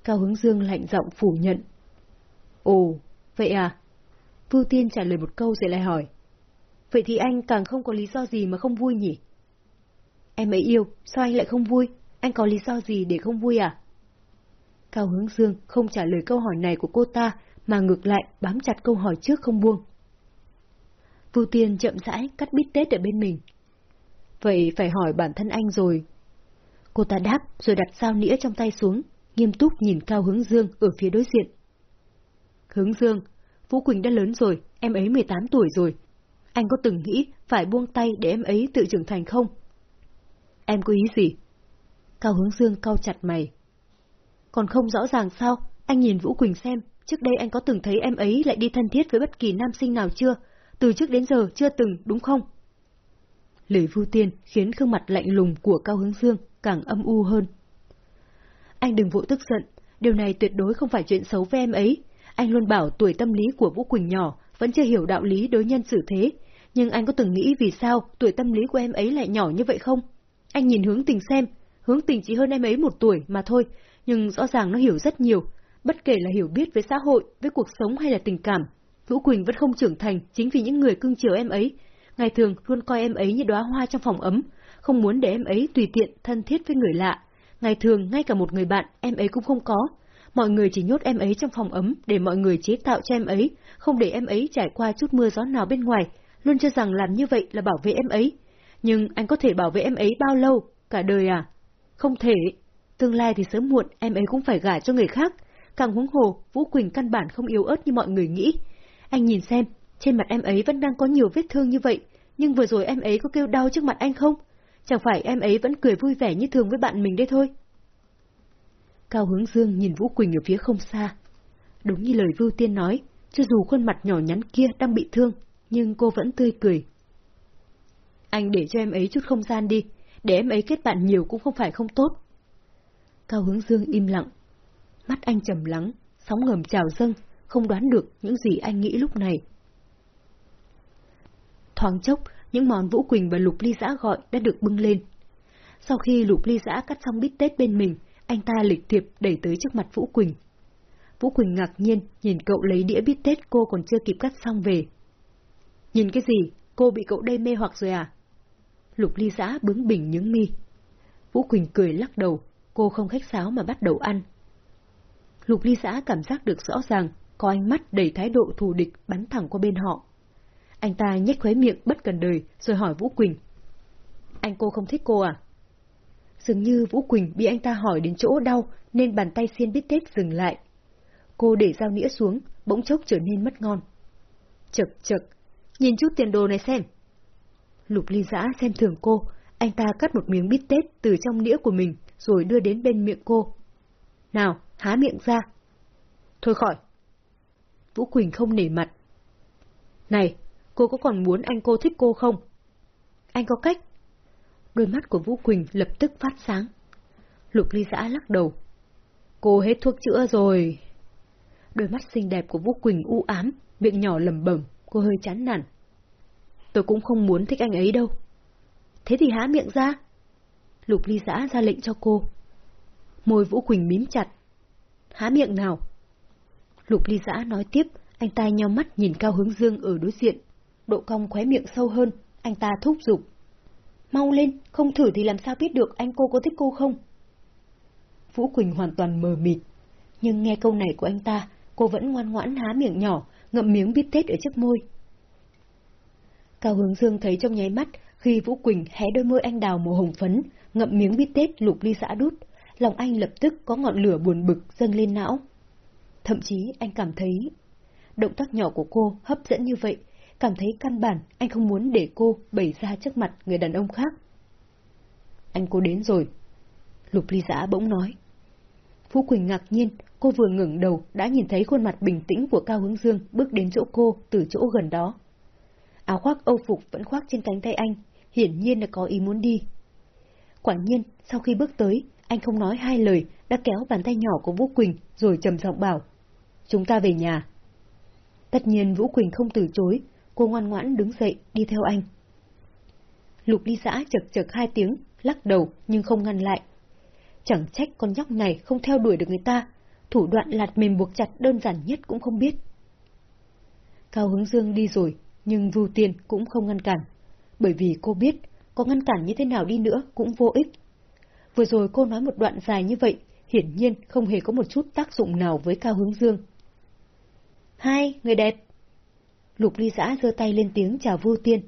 Cao Hướng Dương lạnh giọng phủ nhận. Ồ, vậy à? Vu Tiên trả lời một câu rồi lại hỏi. Vậy thì anh càng không có lý do gì mà không vui nhỉ? Em ấy yêu, sao anh lại không vui? Anh có lý do gì để không vui à? Cao Hướng Dương không trả lời câu hỏi này của cô ta, mà ngược lại bám chặt câu hỏi trước không buông. Vu Tiên chậm rãi cắt bít tết ở bên mình. Vậy phải hỏi bản thân anh rồi. Cô ta đáp rồi đặt sao nĩa trong tay xuống, nghiêm túc nhìn Cao Hướng Dương ở phía đối diện. Hướng Dương, Vũ Quỳnh đã lớn rồi, em ấy 18 tuổi rồi. Anh có từng nghĩ phải buông tay để em ấy tự trưởng thành không? Em có ý gì? Cao Hướng Dương cau chặt mày. Còn không rõ ràng sao? Anh nhìn Vũ Quỳnh xem, trước đây anh có từng thấy em ấy lại đi thân thiết với bất kỳ nam sinh nào chưa? Từ trước đến giờ chưa từng, đúng không? Lời Vu Tiên khiến gương mặt lạnh lùng của Cao Hướng Dương càng âm u hơn. Anh đừng vội tức giận, điều này tuyệt đối không phải chuyện xấu với em ấy. Anh luôn bảo tuổi tâm lý của Vũ Quỳnh nhỏ, vẫn chưa hiểu đạo lý đối nhân xử thế. Nhưng anh có từng nghĩ vì sao tuổi tâm lý của em ấy lại nhỏ như vậy không? Anh nhìn hướng tình xem, hướng tình chỉ hơn em ấy một tuổi mà thôi, nhưng rõ ràng nó hiểu rất nhiều. Bất kể là hiểu biết với xã hội, với cuộc sống hay là tình cảm, Vũ Quỳnh vẫn không trưởng thành chính vì những người cưng chiều em ấy. Ngày thường luôn coi em ấy như đóa hoa trong phòng ấm, không muốn để em ấy tùy tiện thân thiết với người lạ. Ngày thường ngay cả một người bạn em ấy cũng không có. Mọi người chỉ nhốt em ấy trong phòng ấm để mọi người chế tạo cho em ấy, không để em ấy trải qua chút mưa gió nào bên ngoài, luôn cho rằng làm như vậy là bảo vệ em ấy. Nhưng anh có thể bảo vệ em ấy bao lâu? Cả đời à? Không thể. Tương lai thì sớm muộn em ấy cũng phải gả cho người khác. Càng huống hồ, Vũ Quỳnh căn bản không yếu ớt như mọi người nghĩ. Anh nhìn xem, trên mặt em ấy vẫn đang có nhiều vết thương như vậy, nhưng vừa rồi em ấy có kêu đau trước mặt anh không? Chẳng phải em ấy vẫn cười vui vẻ như thường với bạn mình đấy thôi? Cao Hướng Dương nhìn Vũ Quỳnh ở phía không xa. Đúng như lời Vưu Tiên nói, cho dù khuôn mặt nhỏ nhắn kia đang bị thương, nhưng cô vẫn tươi cười. Anh để cho em ấy chút không gian đi, để em ấy kết bạn nhiều cũng không phải không tốt. Cao Hướng Dương im lặng. Mắt anh trầm lắng, sóng ngầm trào dâng, không đoán được những gì anh nghĩ lúc này. Thoáng chốc, những món Vũ Quỳnh và Lục Ly Giã gọi đã được bưng lên. Sau khi Lục Ly Giã cắt xong bít tết bên mình, anh ta lịch thiệp đẩy tới trước mặt Vũ Quỳnh. Vũ Quỳnh ngạc nhiên nhìn cậu lấy đĩa bít tết cô còn chưa kịp cắt xong về. Nhìn cái gì? Cô bị cậu đây mê hoặc rồi à? Lục Ly Giã bướng bỉnh những mi. Vũ Quỳnh cười lắc đầu, cô không khách sáo mà bắt đầu ăn. Lục Ly Giã cảm giác được rõ ràng, có ánh mắt đầy thái độ thù địch bắn thẳng qua bên họ. Anh ta nhếch khóe miệng bất cần đời rồi hỏi Vũ Quỳnh. Anh cô không thích cô à? Dường như Vũ Quỳnh bị anh ta hỏi đến chỗ đau nên bàn tay xiên bít tết dừng lại. Cô để dao nĩa xuống, bỗng chốc trở nên mất ngon. Chật chật, nhìn chút tiền đồ này xem. Lục ly giã xem thường cô, Anh ta cắt một miếng bít tết từ trong đĩa của mình, rồi đưa đến bên miệng cô. Nào, há miệng ra. Thôi khỏi. Vũ Quỳnh không nể mặt. Này, cô có còn muốn anh cô thích cô không? Anh có cách. Đôi mắt của Vũ Quỳnh lập tức phát sáng. Lục ly giã lắc đầu. Cô hết thuốc chữa rồi. Đôi mắt xinh đẹp của Vũ Quỳnh u ám, miệng nhỏ lầm bẩm, cô hơi chán nản. Tôi cũng không muốn thích anh ấy đâu. Thế thì há miệng ra. Lục ly giã ra lệnh cho cô. Môi Vũ Quỳnh mím chặt. Há miệng nào. Lục ly giã nói tiếp, anh ta nhau mắt nhìn Cao Hướng Dương ở đối diện. Độ cong khóe miệng sâu hơn, anh ta thúc giục. Mau lên, không thử thì làm sao biết được anh cô có thích cô không? Vũ Quỳnh hoàn toàn mờ mịt. Nhưng nghe câu này của anh ta, cô vẫn ngoan ngoãn há miệng nhỏ, ngậm miếng bít tết ở trước môi. Cao Hướng Dương thấy trong nháy mắt, khi Vũ Quỳnh hé đôi môi anh đào màu hồng phấn, ngậm miếng bít tết lục ly xã đút, lòng anh lập tức có ngọn lửa buồn bực dâng lên não. Thậm chí anh cảm thấy động tác nhỏ của cô hấp dẫn như vậy, cảm thấy căn bản anh không muốn để cô bày ra trước mặt người đàn ông khác. Anh cô đến rồi. Lục ly giã bỗng nói. Phú Quỳnh ngạc nhiên, cô vừa ngẩng đầu đã nhìn thấy khuôn mặt bình tĩnh của Cao Hướng Dương bước đến chỗ cô từ chỗ gần đó. Áo khoác âu phục vẫn khoác trên cánh tay anh, hiển nhiên là có ý muốn đi. Quả nhiên, sau khi bước tới, anh không nói hai lời, đã kéo bàn tay nhỏ của Vũ Quỳnh rồi trầm giọng bảo. Chúng ta về nhà. Tất nhiên Vũ Quỳnh không từ chối, cô ngoan ngoãn đứng dậy đi theo anh. Lục ly xã chật chật hai tiếng, lắc đầu nhưng không ngăn lại. Chẳng trách con nhóc này không theo đuổi được người ta, thủ đoạn lạt mềm buộc chặt đơn giản nhất cũng không biết. Cao Hướng Dương đi rồi, nhưng Vưu Tiên cũng không ngăn cản, bởi vì cô biết có ngăn cản như thế nào đi nữa cũng vô ích. Vừa rồi cô nói một đoạn dài như vậy, hiển nhiên không hề có một chút tác dụng nào với Cao Hướng Dương. Hai, người đẹp! Lục ly giã giơ tay lên tiếng chào Vưu Tiên.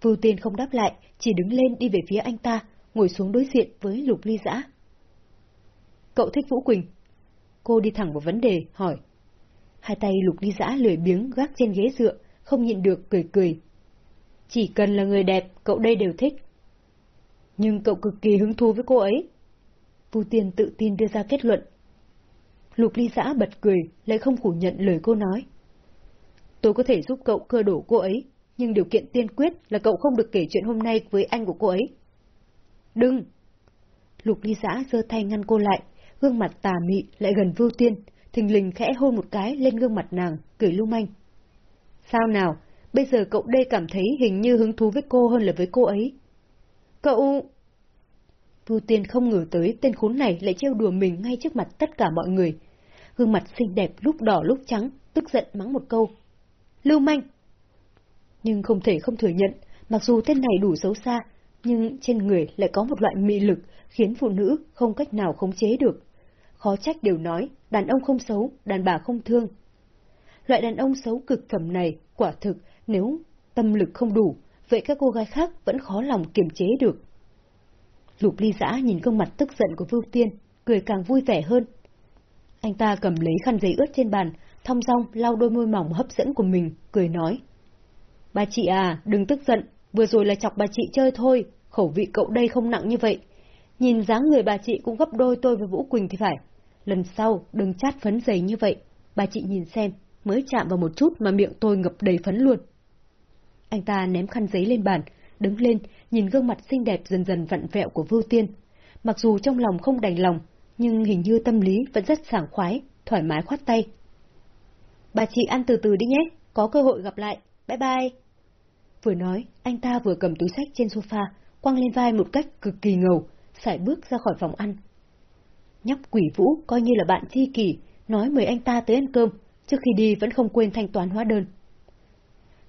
Vưu Tiên không đáp lại, chỉ đứng lên đi về phía anh ta, ngồi xuống đối diện với Lục ly giã. Cậu thích Vũ Quỳnh? Cô đi thẳng vào vấn đề, hỏi. Hai tay Lục ly giã lười biếng gác trên ghế dựa, không nhịn được cười cười. Chỉ cần là người đẹp, cậu đây đều thích. Nhưng cậu cực kỳ hứng thú với cô ấy. Vu Tiên tự tin đưa ra kết luận. Lục ly giã bật cười, lại không phủ nhận lời cô nói. Tôi có thể giúp cậu cơ đổ cô ấy, nhưng điều kiện tiên quyết là cậu không được kể chuyện hôm nay với anh của cô ấy. Đừng! Lục ly giã giơ tay ngăn cô lại, gương mặt tà mị lại gần Vưu Tiên, thình lình khẽ hôn một cái lên gương mặt nàng, cười lưu manh. Sao nào, bây giờ cậu đây cảm thấy hình như hứng thú với cô hơn là với cô ấy. Cậu... Vưu Tiên không ngờ tới tên khốn này lại trêu đùa mình ngay trước mặt tất cả mọi người. Gương mặt xinh đẹp lúc đỏ lúc trắng, tức giận mắng một câu. Lưu manh! Nhưng không thể không thừa nhận, mặc dù tên này đủ xấu xa, nhưng trên người lại có một loại mị lực khiến phụ nữ không cách nào khống chế được. Khó trách đều nói, đàn ông không xấu, đàn bà không thương. Loại đàn ông xấu cực phẩm này, quả thực, nếu tâm lực không đủ, vậy các cô gái khác vẫn khó lòng kiềm chế được. Lục ly giã nhìn gương mặt tức giận của Vưu Tiên, cười càng vui vẻ hơn. Anh ta cầm lấy khăn giấy ướt trên bàn, thong dong lau đôi môi mỏng hấp dẫn của mình, cười nói. Bà chị à, đừng tức giận, vừa rồi là chọc bà chị chơi thôi, khẩu vị cậu đây không nặng như vậy. Nhìn dáng người bà chị cũng gấp đôi tôi với Vũ Quỳnh thì phải. Lần sau, đừng chát phấn dày như vậy. Bà chị nhìn xem, mới chạm vào một chút mà miệng tôi ngập đầy phấn luôn. Anh ta ném khăn giấy lên bàn, đứng lên, nhìn gương mặt xinh đẹp dần dần vặn vẹo của Vưu Tiên. Mặc dù trong lòng không đành lòng, nhưng hình như tâm lý vẫn rất sảng khoái, thoải mái khoát tay. Bà chị ăn từ từ đi nhé, có cơ hội gặp lại, bye bye. Vừa nói, anh ta vừa cầm túi sách trên sofa, quăng lên vai một cách cực kỳ ngầu, sải bước ra khỏi phòng ăn. Nhóc quỷ vũ coi như là bạn tri kỷ, nói mời anh ta tới ăn cơm, trước khi đi vẫn không quên thanh toán hóa đơn.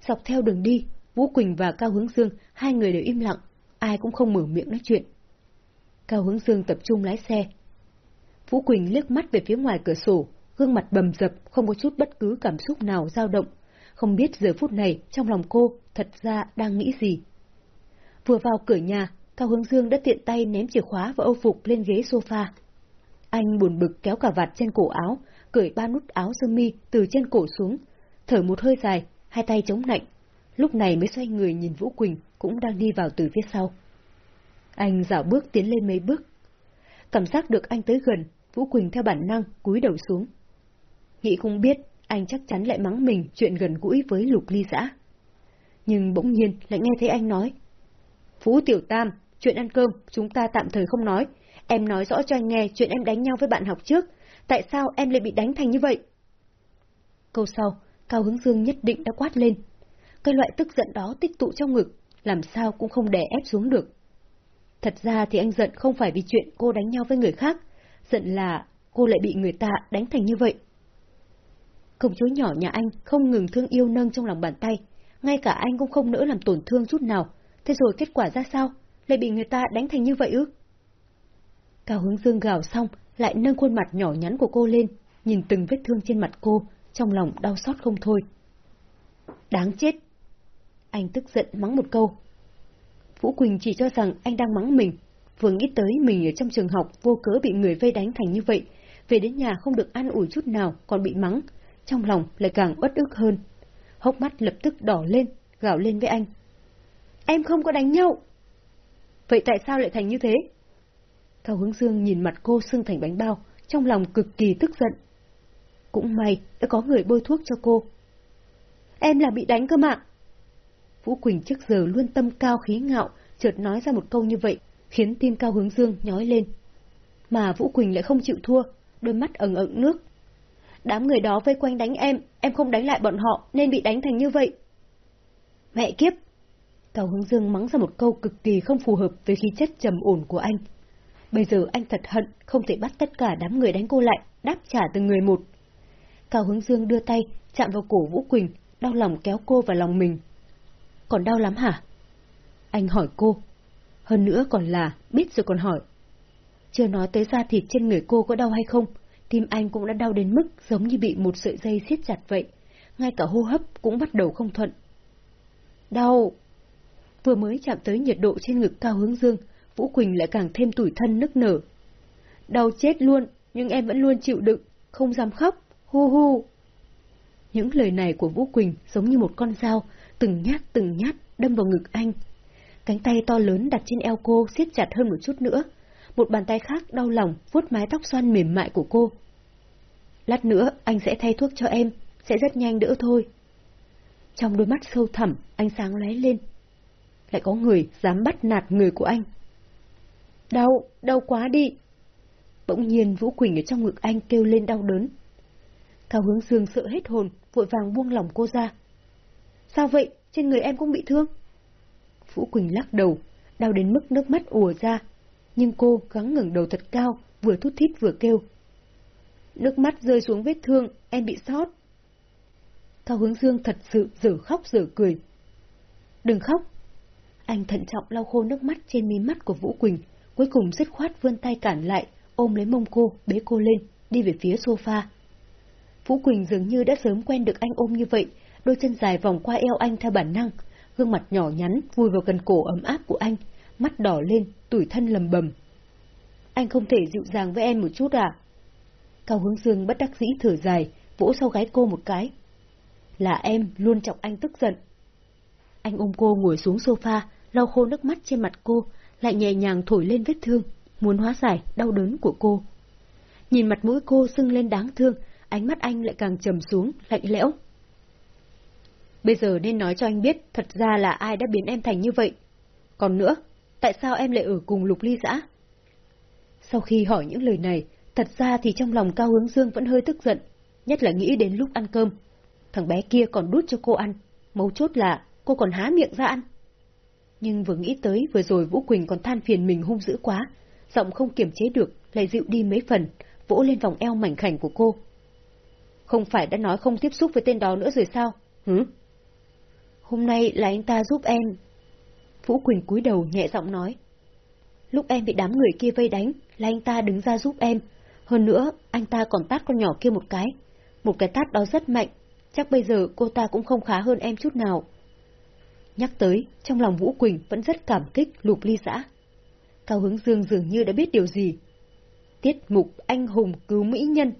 Dọc theo đường đi, Vũ Quỳnh và Cao Hướng Dương, hai người đều im lặng, ai cũng không mở miệng nói chuyện. Cao Hướng Dương tập trung lái xe. Vũ Quỳnh liếc mắt về phía ngoài cửa sổ, gương mặt bầm dập, không có chút bất cứ cảm xúc nào dao động, không biết giờ phút này trong lòng cô thật ra đang nghĩ gì. Vừa vào cửa nhà, Cao Hướng Dương đã tiện tay ném chìa khóa và âu phục lên ghế sofa. Anh buồn bực kéo cả vạt trên cổ áo, cởi ba nút áo sơ mi từ trên cổ xuống, thở một hơi dài, hai tay chống lạnh. Lúc này mới xoay người nhìn Vũ Quỳnh cũng đang đi vào từ phía sau. Anh dạo bước tiến lên mấy bước. Cảm giác được anh tới gần, Vũ Quỳnh theo bản năng cúi đầu xuống. Nghĩ không biết, anh chắc chắn lại mắng mình chuyện gần gũi với lục ly giã. Nhưng bỗng nhiên lại nghe thấy anh nói. Phú Tiểu Tam, chuyện ăn cơm chúng ta tạm thời không nói. Em nói rõ cho anh nghe chuyện em đánh nhau với bạn học trước. Tại sao em lại bị đánh thành như vậy? Câu sau, Cao Hướng Dương nhất định đã quát lên. Cái loại tức giận đó tích tụ trong ngực, làm sao cũng không đè ép xuống được. Thật ra thì anh giận không phải vì chuyện cô đánh nhau với người khác, giận là cô lại bị người ta đánh thành như vậy. Công chúa nhỏ nhà anh không ngừng thương yêu nâng trong lòng bàn tay, ngay cả anh cũng không nỡ làm tổn thương chút nào, thế rồi kết quả ra sao? Lại bị người ta đánh thành như vậy ư? Cao hướng dương gào xong, lại nâng khuôn mặt nhỏ nhắn của cô lên, nhìn từng vết thương trên mặt cô, trong lòng đau xót không thôi. Đáng chết! Anh tức giận mắng một câu. Vũ Quỳnh chỉ cho rằng anh đang mắng mình, vừa nghĩ tới mình ở trong trường học vô cớ bị người vây đánh thành như vậy, về đến nhà không được an ủi chút nào còn bị mắng, trong lòng lại càng uất ức hơn. Hốc mắt lập tức đỏ lên, gào lên với anh. Em không có đánh nhau! Vậy tại sao lại thành như thế? Cao Hướng Dương nhìn mặt cô sưng thành bánh bao, trong lòng cực kỳ tức giận. Cũng may đã có người bôi thuốc cho cô. Em là bị đánh cơ mà. Vũ Quỳnh trước giờ luôn tâm cao khí ngạo, chợt nói ra một câu như vậy, khiến tim Cao Hướng Dương nhói lên. Mà Vũ Quỳnh lại không chịu thua, đôi mắt ẩn ẩn nước. Đám người đó vây quanh đánh em, em không đánh lại bọn họ nên bị đánh thành như vậy. Mẹ kiếp! Cao Hướng Dương mắng ra một câu cực kỳ không phù hợp với khí chất trầm ổn của anh. Bây giờ anh thật hận không thể bắt tất cả đám người đánh cô lại, đáp trả từng người một. Cao Hướng Dương đưa tay, chạm vào cổ Vũ Quỳnh, đau lòng kéo cô vào lòng mình. Còn đau lắm hả? Anh hỏi cô. Hơn nữa còn là, biết rồi còn hỏi. Chưa nói tới da thịt trên người cô có đau hay không, tim anh cũng đã đau đến mức giống như bị một sợi dây siết chặt vậy. Ngay cả hô hấp cũng bắt đầu không thuận. Đau! Vừa mới chạm tới nhiệt độ trên ngực Cao Hướng Dương, Vũ Quỳnh lại càng thêm tủi thân nức nở. Đau chết luôn, nhưng em vẫn luôn chịu đựng, không dám khóc, hu hu. Những lời này của Vũ Quỳnh giống như một con dao, từng nhát từng nhát đâm vào ngực anh. Cánh tay to lớn đặt trên eo cô siết chặt hơn một chút nữa. Một bàn tay khác đau lòng vuốt mái tóc xoăn mềm mại của cô. Lát nữa anh sẽ thay thuốc cho em, sẽ rất nhanh đỡ thôi. Trong đôi mắt sâu thẳm, ánh sáng lóe lên. Lại có người dám bắt nạt người của anh. Đau, đau quá đi. Bỗng nhiên Vũ Quỳnh ở trong ngực anh kêu lên đau đớn. Cao hướng dương sợ hết hồn, vội vàng buông lòng cô ra. Sao vậy, trên người em cũng bị thương? Vũ Quỳnh lắc đầu, đau đến mức nước mắt ùa ra. Nhưng cô gắng ngẩng đầu thật cao, vừa thút thít vừa kêu. Nước mắt rơi xuống vết thương, em bị sót. Cao hướng dương thật sự dở khóc dở cười. Đừng khóc. Anh thận trọng lau khô nước mắt trên mí mắt của Vũ Quỳnh, cuối cùng dứt khoát vươn tay cản lại, ôm lấy mông cô, bế cô lên, đi về phía sofa. Vũ Quỳnh dường như đã sớm quen được anh ôm như vậy, đôi chân dài vòng qua eo anh theo bản năng, gương mặt nhỏ nhắn vùi vào gần cổ ấm áp của anh, mắt đỏ lên, tủi thân lầm bầm. Anh không thể dịu dàng với em một chút à? Cao hướng dương bất đắc dĩ thở dài, vỗ sau gái cô một cái. Là em luôn chọc anh tức giận. Anh ôm cô ngồi xuống sofa, lau khô nước mắt trên mặt cô, lại nhẹ nhàng thổi lên vết thương, muốn hóa giải đau đớn của cô. Nhìn mặt mũi cô sưng lên đáng thương, ánh mắt anh lại càng trầm xuống, lạnh lẽo. Bây giờ nên nói cho anh biết thật ra là ai đã biến em thành như vậy. Còn nữa, tại sao em lại ở cùng lục ly dã? Sau khi hỏi những lời này, thật ra thì trong lòng Cao Hướng Dương vẫn hơi tức giận, nhất là nghĩ đến lúc ăn cơm. Thằng bé kia còn đút cho cô ăn, mấu chốt là cô còn há miệng ra ăn. Nhưng vừa nghĩ tới vừa rồi Vũ Quỳnh còn than phiền mình hung dữ quá, giọng không kiềm chế được, lại dịu đi mấy phần, vỗ lên vòng eo mảnh khảnh của cô. Không phải đã nói không tiếp xúc với tên đó nữa rồi sao? hử Hôm nay là anh ta giúp em. Vũ Quỳnh cúi đầu nhẹ giọng nói. Lúc em bị đám người kia vây đánh, là anh ta đứng ra giúp em. Hơn nữa, anh ta còn tát con nhỏ kia một cái. Một cái tát đó rất mạnh, chắc bây giờ cô ta cũng không khá hơn em chút nào. Nhắc tới, trong lòng Vũ Quỳnh vẫn rất cảm kích lục ly xã. Cao Hướng Dương dường như đã biết điều gì. Tiết mục anh hùng cứu mỹ nhân.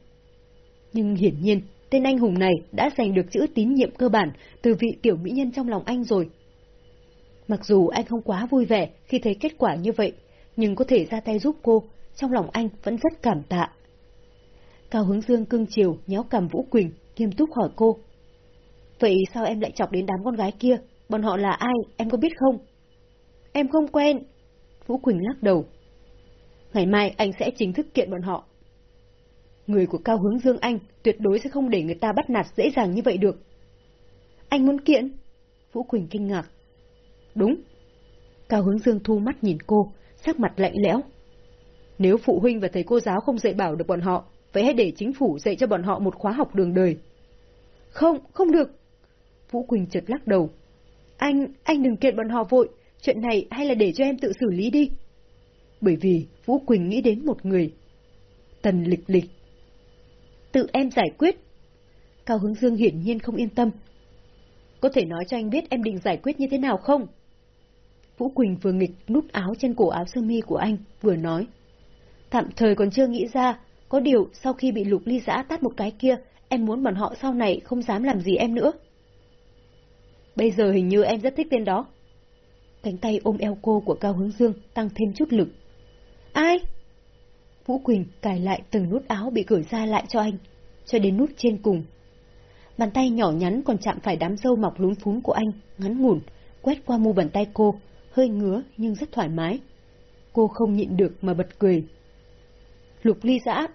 Nhưng hiển nhiên, tên anh hùng này đã giành được chữ tín nhiệm cơ bản từ vị tiểu mỹ nhân trong lòng anh rồi. Mặc dù anh không quá vui vẻ khi thấy kết quả như vậy, nhưng có thể ra tay giúp cô, trong lòng anh vẫn rất cảm tạ. Cao Hướng Dương cưng chiều nhéo cầm Vũ Quỳnh, nghiêm túc hỏi cô. Vậy sao em lại chọc đến đám con gái kia? Bọn họ là ai, em có biết không? Em không quen. Vũ Quỳnh lắc đầu. Ngày mai anh sẽ chính thức kiện bọn họ. Người của Cao Hướng Dương Anh tuyệt đối sẽ không để người ta bắt nạt dễ dàng như vậy được. Anh muốn kiện? Vũ Quỳnh kinh ngạc. Đúng. Cao Hướng Dương thu mắt nhìn cô, sắc mặt lạnh lẽo. Nếu phụ huynh và thầy cô giáo không dạy bảo được bọn họ, vậy hãy để chính phủ dạy cho bọn họ một khóa học đường đời. Không, không được. Vũ Quỳnh chợt lắc đầu. Anh, anh đừng kiện bọn họ vội, chuyện này hay là để cho em tự xử lý đi. Bởi vì Vũ Quỳnh nghĩ đến một người. Tần lịch lịch. Tự em giải quyết. Cao Hướng Dương hiển nhiên không yên tâm. Có thể nói cho anh biết em định giải quyết như thế nào không? Vũ Quỳnh vừa nghịch nút áo trên cổ áo sơ mi của anh, vừa nói. Tạm thời còn chưa nghĩ ra, có điều sau khi bị lục ly giã tát một cái kia, em muốn bọn họ sau này không dám làm gì em nữa. Bây giờ hình như em rất thích tên đó. Cánh tay ôm eo cô của Cao Hướng Dương tăng thêm chút lực. Ai? Vũ Quỳnh cài lại từng nút áo bị cởi ra lại cho anh, cho đến nút trên cùng. Bàn tay nhỏ nhắn còn chạm phải đám dâu mọc lún phún của anh, ngắn ngủn, quét qua mu bàn tay cô, hơi ngứa nhưng rất thoải mái. Cô không nhịn được mà bật cười. Lục ly giã.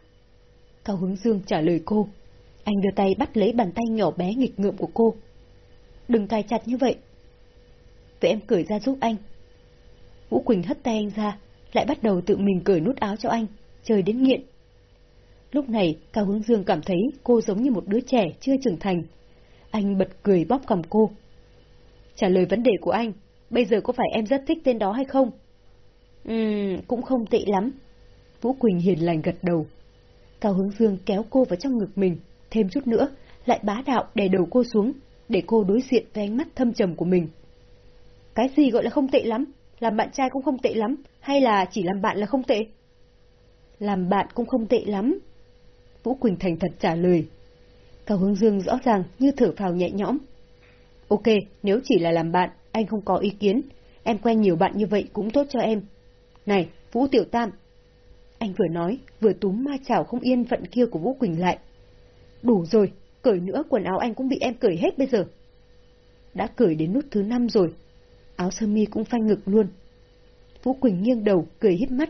Cao Hướng Dương trả lời cô. Anh đưa tay bắt lấy bàn tay nhỏ bé nghịch ngợm của cô. Đừng cài chặt như vậy. Vậy em cởi ra giúp anh. Vũ Quỳnh hất tay anh ra, lại bắt đầu tự mình cởi nút áo cho anh, chơi đến nghiện. Lúc này, Cao Hướng Dương cảm thấy cô giống như một đứa trẻ chưa trưởng thành. Anh bật cười bóp cầm cô. Trả lời vấn đề của anh, bây giờ có phải em rất thích tên đó hay không? Ừm, cũng không tệ lắm. Vũ Quỳnh hiền lành gật đầu. Cao Hướng Dương kéo cô vào trong ngực mình, thêm chút nữa, lại bá đạo đè đầu cô xuống, để cô đối diện với ánh mắt thâm trầm của mình. Cái gì gọi là không tệ lắm? Làm bạn trai cũng không tệ lắm, hay là chỉ làm bạn là không tệ? Làm bạn cũng không tệ lắm. Vũ Quỳnh thành thật trả lời. Cao Hướng Dương rõ ràng như thở phào nhẹ nhõm. Ok, nếu chỉ là làm bạn, anh không có ý kiến. Em quen nhiều bạn như vậy cũng tốt cho em. Này, Vũ Tiểu Tam. Anh vừa nói, vừa túm ma chảo không yên phận kia của Vũ Quỳnh lại. Đủ rồi, cởi nữa quần áo anh cũng bị em cởi hết bây giờ. Đã cởi đến nút thứ năm rồi. Áo sơ mi cũng phanh ngực luôn. Vũ Quỳnh nghiêng đầu, cười hít mắt.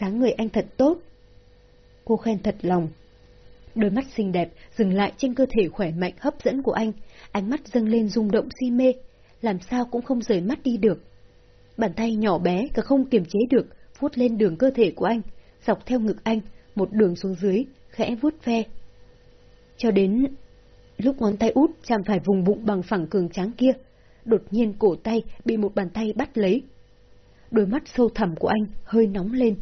dáng người anh thật tốt. Cô khen thật lòng. Đôi mắt xinh đẹp dừng lại trên cơ thể khỏe mạnh hấp dẫn của anh, ánh mắt dâng lên rung động si mê, làm sao cũng không rời mắt đi được. Bàn tay nhỏ bé cả không kiềm chế được, vuốt lên đường cơ thể của anh, dọc theo ngực anh, một đường xuống dưới, khẽ vuốt ve. Cho đến lúc ngón tay út chạm phải vùng bụng bằng phẳng cường tráng kia, đột nhiên cổ tay bị một bàn tay bắt lấy. Đôi mắt sâu thẳm của anh hơi nóng lên.